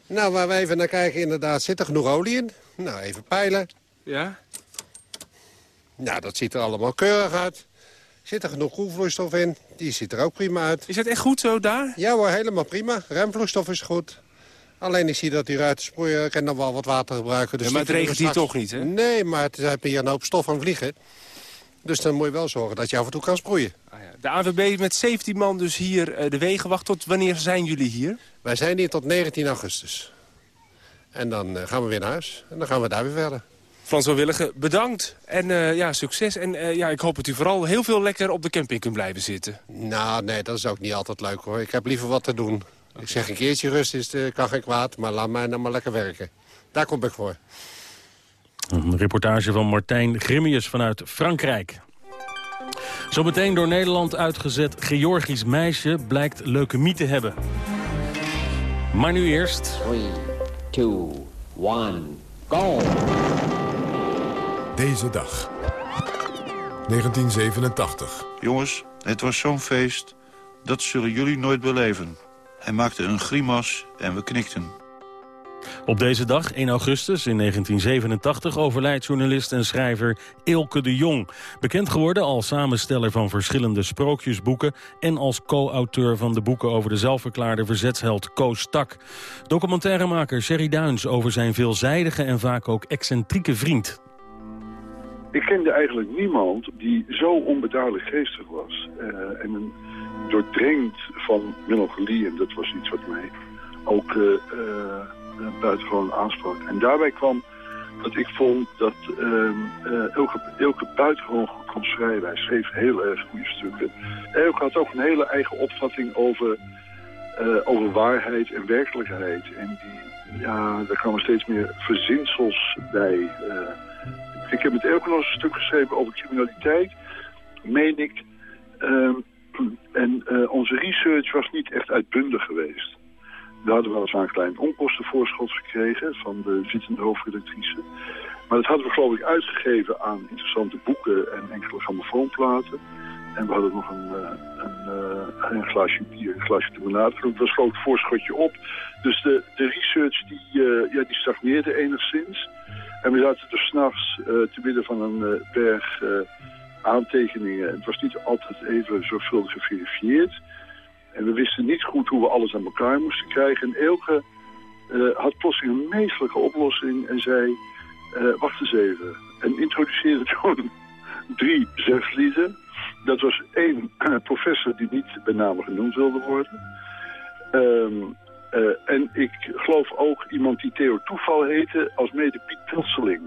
Nou, waar we even naar kijken, inderdaad, zit er genoeg olie in? Nou, even peilen. Ja? Nou, dat ziet er allemaal keurig uit. Zit er genoeg koelvloeistof in? Die ziet er ook prima uit. Is dat echt goed zo daar? Ja hoor, helemaal prima. Remvloeistof is goed. Alleen ik zie dat die ruitensproeier kan nog wel wat water gebruiken. Dus ja, maar het regent hier toch niet, hè? Nee, maar het heb hier een hoop stof aan vliegen. Dus dan moet je wel zorgen dat je af en toe kan sproeien. Ah, ja. De AVB met 17 man dus hier uh, de wegen wacht. Tot wanneer zijn jullie hier? Wij zijn hier tot 19 augustus. En dan uh, gaan we weer naar huis. En dan gaan we daar weer verder. Frans Willigen, bedankt. En uh, ja, succes. En uh, ja, ik hoop dat u vooral heel veel lekker op de camping kunt blijven zitten. Nou, nee, dat is ook niet altijd leuk hoor. Ik heb liever wat te doen. Okay. Ik zeg een keertje rust is, uh, kan geen kwaad, maar laat mij nou maar lekker werken. Daar kom ik voor. Een reportage van Martijn Grimmius vanuit Frankrijk. Zometeen door Nederland uitgezet Georgisch meisje blijkt leukemie te hebben. Maar nu eerst... 3, 2, 1, go! Deze dag. 1987. Jongens, het was zo'n feest. Dat zullen jullie nooit beleven. Hij maakte een grimas en we knikten. Op deze dag, 1 augustus in 1987, overlijdt journalist en schrijver Ilke de Jong. Bekend geworden als samensteller van verschillende sprookjesboeken... en als co-auteur van de boeken over de zelfverklaarde verzetsheld Koos Stak. Documentairemaker Sherry Duins over zijn veelzijdige en vaak ook excentrieke vriend. Ik kende eigenlijk niemand die zo onbeduidelijk geestig was. Uh, en een doordringd van melancholie. En dat was iets wat mij ook uh, uh, buitengewoon aansprak. En daarbij kwam dat ik vond dat Elke, Elke buitengewoon goed kon schrijven. Hij schreef heel erg goede stukken. Elke had ook een hele eigen opvatting over, over waarheid en werkelijkheid. En die, ja, daar kwamen steeds meer verzinsels bij... Ik heb met Elke nog een stuk geschreven over criminaliteit, meen ik. En uh, onze research was niet echt uitbundig geweest. We hadden weliswaar een klein onkostenvoorschot gekregen van de zittende hoofdredactrice. Maar dat hadden we geloof ik uitgegeven aan interessante boeken en enkele grammofoonplaten. En we hadden nog een, uh, een, een glaasje bier, een glaasje limonade. Dat was geloof ik voorschotje op. Dus de, de research die, ja, die stagneerde enigszins. En we zaten dus s'nachts uh, te midden van een berg aantekeningen. Het was niet altijd even zorgvuldig geverifieerd. En we wisten niet goed hoe we alles aan elkaar moesten krijgen. En Elke had plotseling een meestelijke oplossing en zei... wacht eens even. En introduceerde toen drie zegslieden. Dat was één professor die niet bij name genoemd wilde worden... Um, Uh, en ik geloof ook iemand die Theo Toeval heette als mede Piet Pilseling.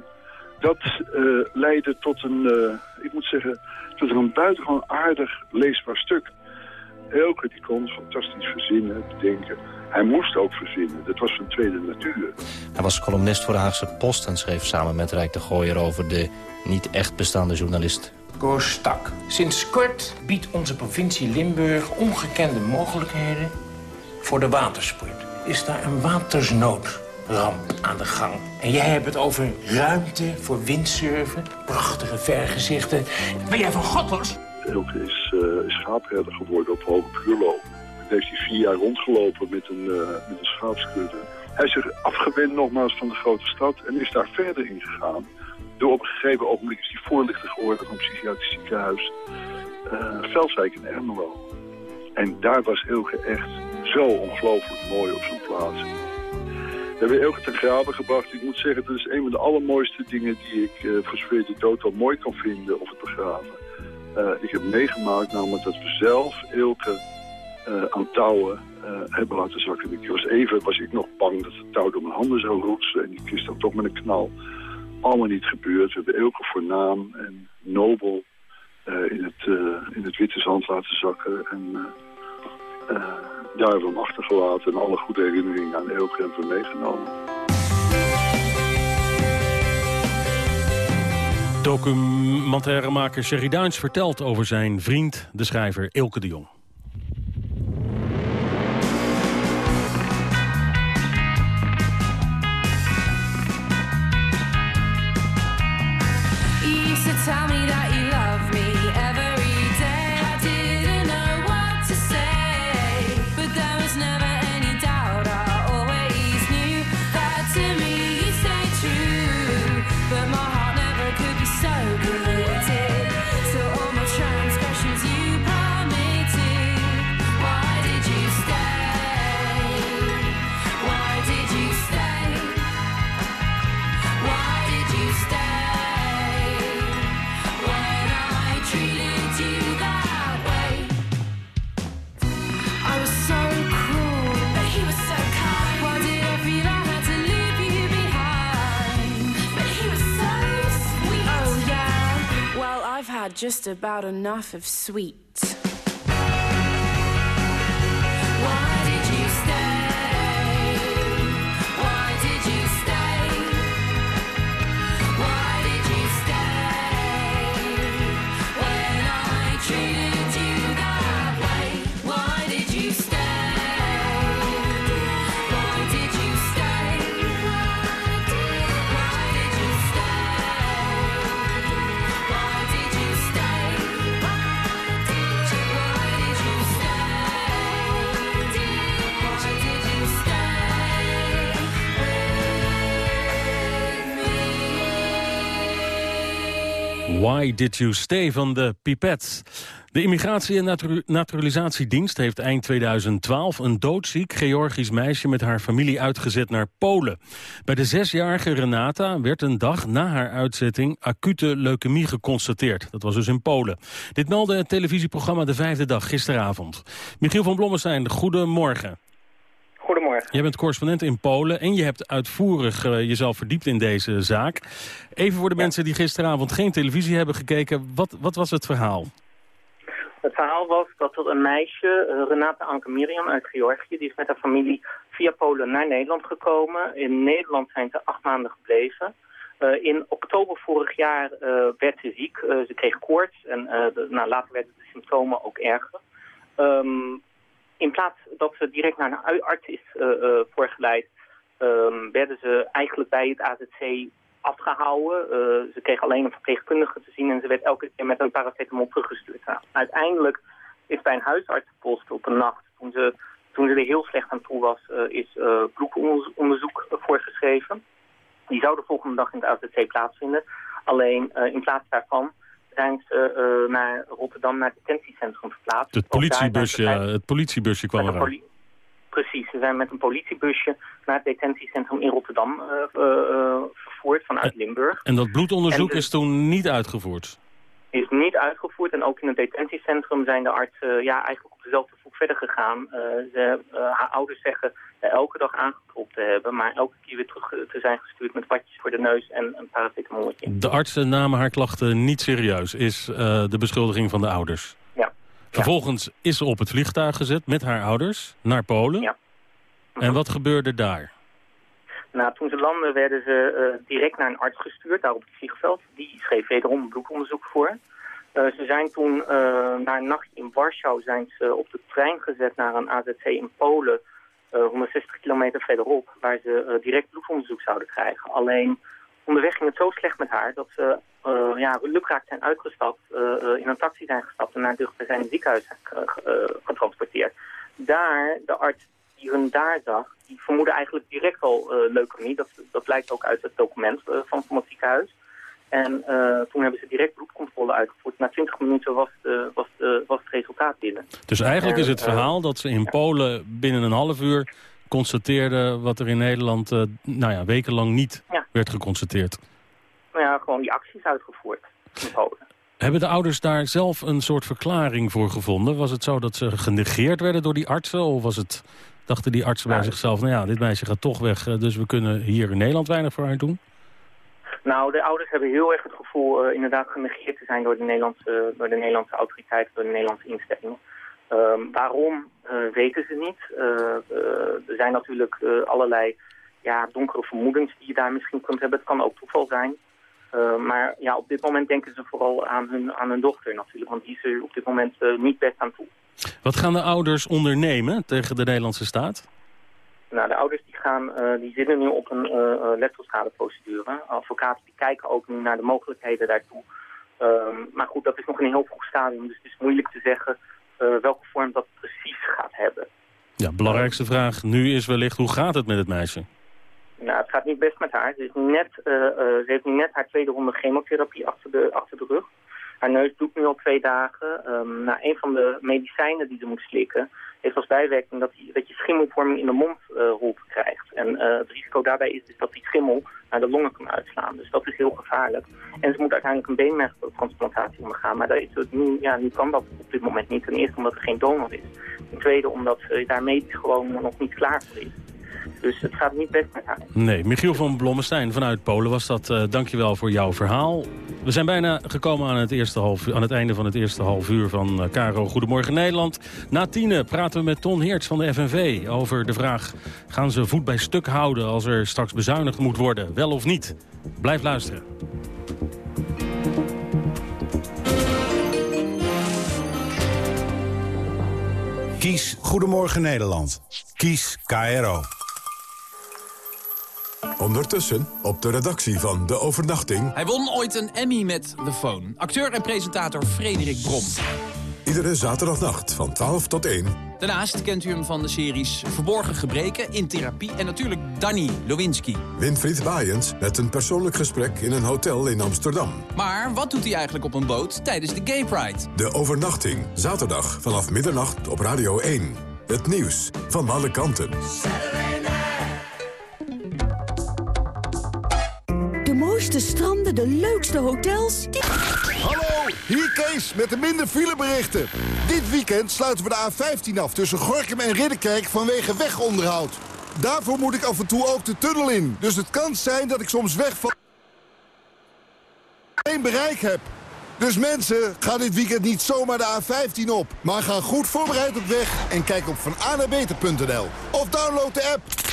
Dat uh, leidde tot een, uh, ik moet zeggen, tot een buitengewoon aardig leesbaar stuk. Elke die kon fantastisch verzinnen, bedenken. Hij moest ook verzinnen, dat was zijn tweede natuur. Hij was columnist voor de Haagse Post en schreef samen met Rijk de Gooier over de niet echt bestaande journalist. Koos Stak. Sinds kort biedt onze provincie Limburg ongekende mogelijkheden voor de watersport. Is daar een watersnoodramp aan de gang. En jij hebt het over ruimte voor windsurfen, prachtige vergezichten. Ben jij van God? Elke is, uh, schaapherder geworden op Hoge Puurlo. Daar heeft hij vier jaar rondgelopen met een, uh, met een schaapskudde. Hij is zich afgewend nogmaals van de grote stad en is daar verder in gegaan. Door op een gegeven ogenblik is hij voorlichter geworden van het psychiatrisch ziekenhuis uh, Velzijk in Ermelo. En daar was Elke echt zo ongelooflijk mooi op zijn plaats. Hebben Elke ten graven gebracht. Ik moet zeggen, dat is een van de allermooiste dingen die ik uh, voor de dood wel mooi kan vinden of het begraven. Uh, ik heb meegemaakt namelijk dat we zelf Elke uh, aan touwen hebben laten zakken. Ik was even was ik nog bang dat het touw door mijn handen zou roetsen en ik wist dan toch met een knal. Allemaal niet gebeurd. We hebben Elke voor naam en nobel in, het, in het witte zand laten zakken. En daar hebben we hem achtergelaten en alle goede herinneringen aan Elke hebben meegenomen. Documentairemaker Sherry Duins vertelt over zijn vriend, de schrijver Elke de Jong. Just about enough of sweet. Why Did You Stay van de Pipette. De Immigratie- en Natu- Naturalisatiedienst heeft eind 2012 een doodziek Georgisch meisje met haar familie uitgezet naar Polen. Bij de zesjarige Renata werd een dag na haar uitzetting acute leukemie geconstateerd. Dat was dus in Polen. Dit meldde het televisieprogramma De Vijfde Dag gisteravond. Michiel van Blommestein, goedemorgen. Goedemorgen. Jij bent correspondent in Polen en je hebt uitvoerig eh, jezelf verdiept in deze zaak. Even voor de mensen die gisteravond geen televisie hebben gekeken, wat, wat was het verhaal? Het verhaal was dat er een meisje, eh, Renate Anke Miriam uit Georgië, die is met haar familie via Polen naar Nederland gekomen. In Nederland zijn ze acht maanden gebleven. Eh, in oktober vorig jaar werd ze ziek. Ze kreeg koorts en de- nou, later werden de symptomen ook erger. Ehm, in plaats dat ze direct naar een arts is eh, eh, voorgeleid, ehm, werden ze eigenlijk bij het AZC afgehouden. Eh, ze kreeg alleen een verpleegkundige te zien en ze werd elke keer met een paracetamol teruggestuurd. Nou, uiteindelijk is bij een huisartsenpost op een nacht, toen ze, toen ze er heel slecht aan toe was, is bloedonderzoek voorgeschreven. Die zou de volgende dag in het AZC plaatsvinden. Alleen in plaats daarvan zijn ze eh, naar Rotterdam, naar het detentiecentrum verplaatst. Het politiebusje, het politiebusje kwam poli- Precies, ze zijn met een politiebusje naar het detentiecentrum in Rotterdam eh, eh, eh, vervoerd vanuit Limburg. En dat bloedonderzoek En de- is toen niet uitgevoerd. Is niet uitgevoerd en ook in het detentiecentrum zijn de artsen ja, eigenlijk op dezelfde voet verder gegaan. Eh, ze, eh, haar ouders zeggen elke dag aangeklopt te hebben, maar elke keer weer terug te zijn gestuurd met watjes voor de neus en een paracetamolletje. De artsen namen haar klachten niet serieus, is eh, de beschuldiging van de ouders. Ja. Vervolgens is ze op het vliegtuig gezet met haar ouders naar Polen. Ja. En wat gebeurde daar? Nou, toen ze landden werden ze eh, direct naar een arts gestuurd, daar op het vliegveld. Die schreef wederom een bloedonderzoek voor. Eh, ze zijn toen eh, na een nacht in Warschau zijn ze op de trein gezet naar een AZC in Polen, eh, 160 kilometer verderop, waar ze direct bloedonderzoek zouden krijgen. Alleen onderweg ging het zo slecht met haar dat ze ja, lukraak zijn uitgestapt, in een taxi zijn gestapt en naar het ziekenhuis zijn ge- eh, getransporteerd. Daar, de arts die hun daar zag, die vermoedde eigenlijk direct al eh leukemie. Dat, dat blijkt ook uit het document eh, van, van het ziekenhuis. En eh, toen hebben ze direct bloedcontrole uitgevoerd. Na 20 minuten was, de, was, de, was het resultaat binnen. Dus eigenlijk En, is het verhaal dat ze in Polen binnen een half uur constateerde wat er in Nederland eh, nou ja, wekenlang niet Ja. werd geconstateerd. Nou ja, gewoon die acties uitgevoerd in Polen. Hebben de ouders daar zelf een soort verklaring voor gevonden? Was het zo dat ze genegeerd werden door die artsen? Of was het, dachten die artsen bij zichzelf... nou ja, dit meisje gaat toch weg, eh, dus we kunnen hier in Nederland weinig voor haar doen? Nou, de ouders hebben heel erg het gevoel eh, inderdaad genegeerd te zijn door de Nederlandse, door de Nederlandse autoriteiten, door de Nederlandse instellingen. Ehm, waarom eh, weten ze niet. Er zijn natuurlijk allerlei ja, donkere vermoedens die je daar misschien kunt hebben. Het kan ook toeval zijn. Eh, maar ja, op dit moment denken ze vooral aan hun, aan hun dochter natuurlijk, want die is er op dit moment niet best aan toe. Wat gaan de ouders ondernemen tegen de Nederlandse staat? Nou, de ouders die gaan, eh, die zitten nu op een ledselschadeprocedure. Advocaten die kijken ook nu naar de mogelijkheden daartoe. Ehm, maar goed, dat is nog in een heel vroeg stadium, dus het is moeilijk te zeggen welke vorm dat precies gaat hebben. Ja, belangrijkste vraag nu is wellicht, hoe gaat het met het meisje? Nou, het gaat niet best met haar. Ze, is net, ze heeft nu net haar tweede ronde chemotherapie achter de, achter de rug. Haar neus doet nu al twee dagen. Ehm nou, een van de medicijnen die ze moet slikken heeft als bijwerking dat, dat je schimmelvorming in de mondholte krijgt. En eh, het risico daarbij is dus dat die schimmel naar de longen kan uitslaan. Dus dat is heel gevaarlijk. En ze moet uiteindelijk een beenmergtransplantatie ondergaan. Maar daar is het nu, ja, nu kan dat op dit moment niet. Ten eerste omdat er geen donor is. Ten tweede omdat ze daar medisch gewoon nog niet klaar voor is. Dus het gaat niet best met haar. Nee, Michiel van Blommestein vanuit Polen was dat. Eh dankjewel voor jouw verhaal. We zijn bijna gekomen aan het, eerste half, aan het einde van het eerste half uur van uh, Caro Goedemorgen Nederland. Na tienen praten we met Ton Heerts van de FNV over de vraag... gaan ze voet bij stuk houden als er straks bezuinigd moet worden, wel of niet? Blijf luisteren. Kies Goedemorgen Nederland. Kies KRO. Ondertussen op de redactie van De Overnachting... Hij won ooit een Emmy met The Phone. Acteur en presentator Frederik Brom. Iedere zaterdagnacht van 12 tot 1... Daarnaast kent u hem van de series Verborgen Gebreken, In Therapie... en natuurlijk Danny Lewinsky. Winfried Waaiens met een persoonlijk gesprek in een hotel in Amsterdam. Maar wat doet hij eigenlijk op een boot tijdens de Gay Pride? De Overnachting, zaterdag vanaf middernacht op Radio 1. Het nieuws van alle kanten. Mooiste stranden, de leukste hotels. Hallo, hier Kees met de minder fileberichten. Dit weekend sluiten we de A15 af tussen Gorkum en Ridderkerk vanwege wegonderhoud. Daarvoor moet ik af en toe ook de tunnel in. Dus het kan zijn dat ik soms weg van... geen bereik heb. Dus mensen, ga dit weekend niet zomaar de A15 op. Maar ga goed voorbereid op weg en kijk op vananabeter.nl. Of download de app.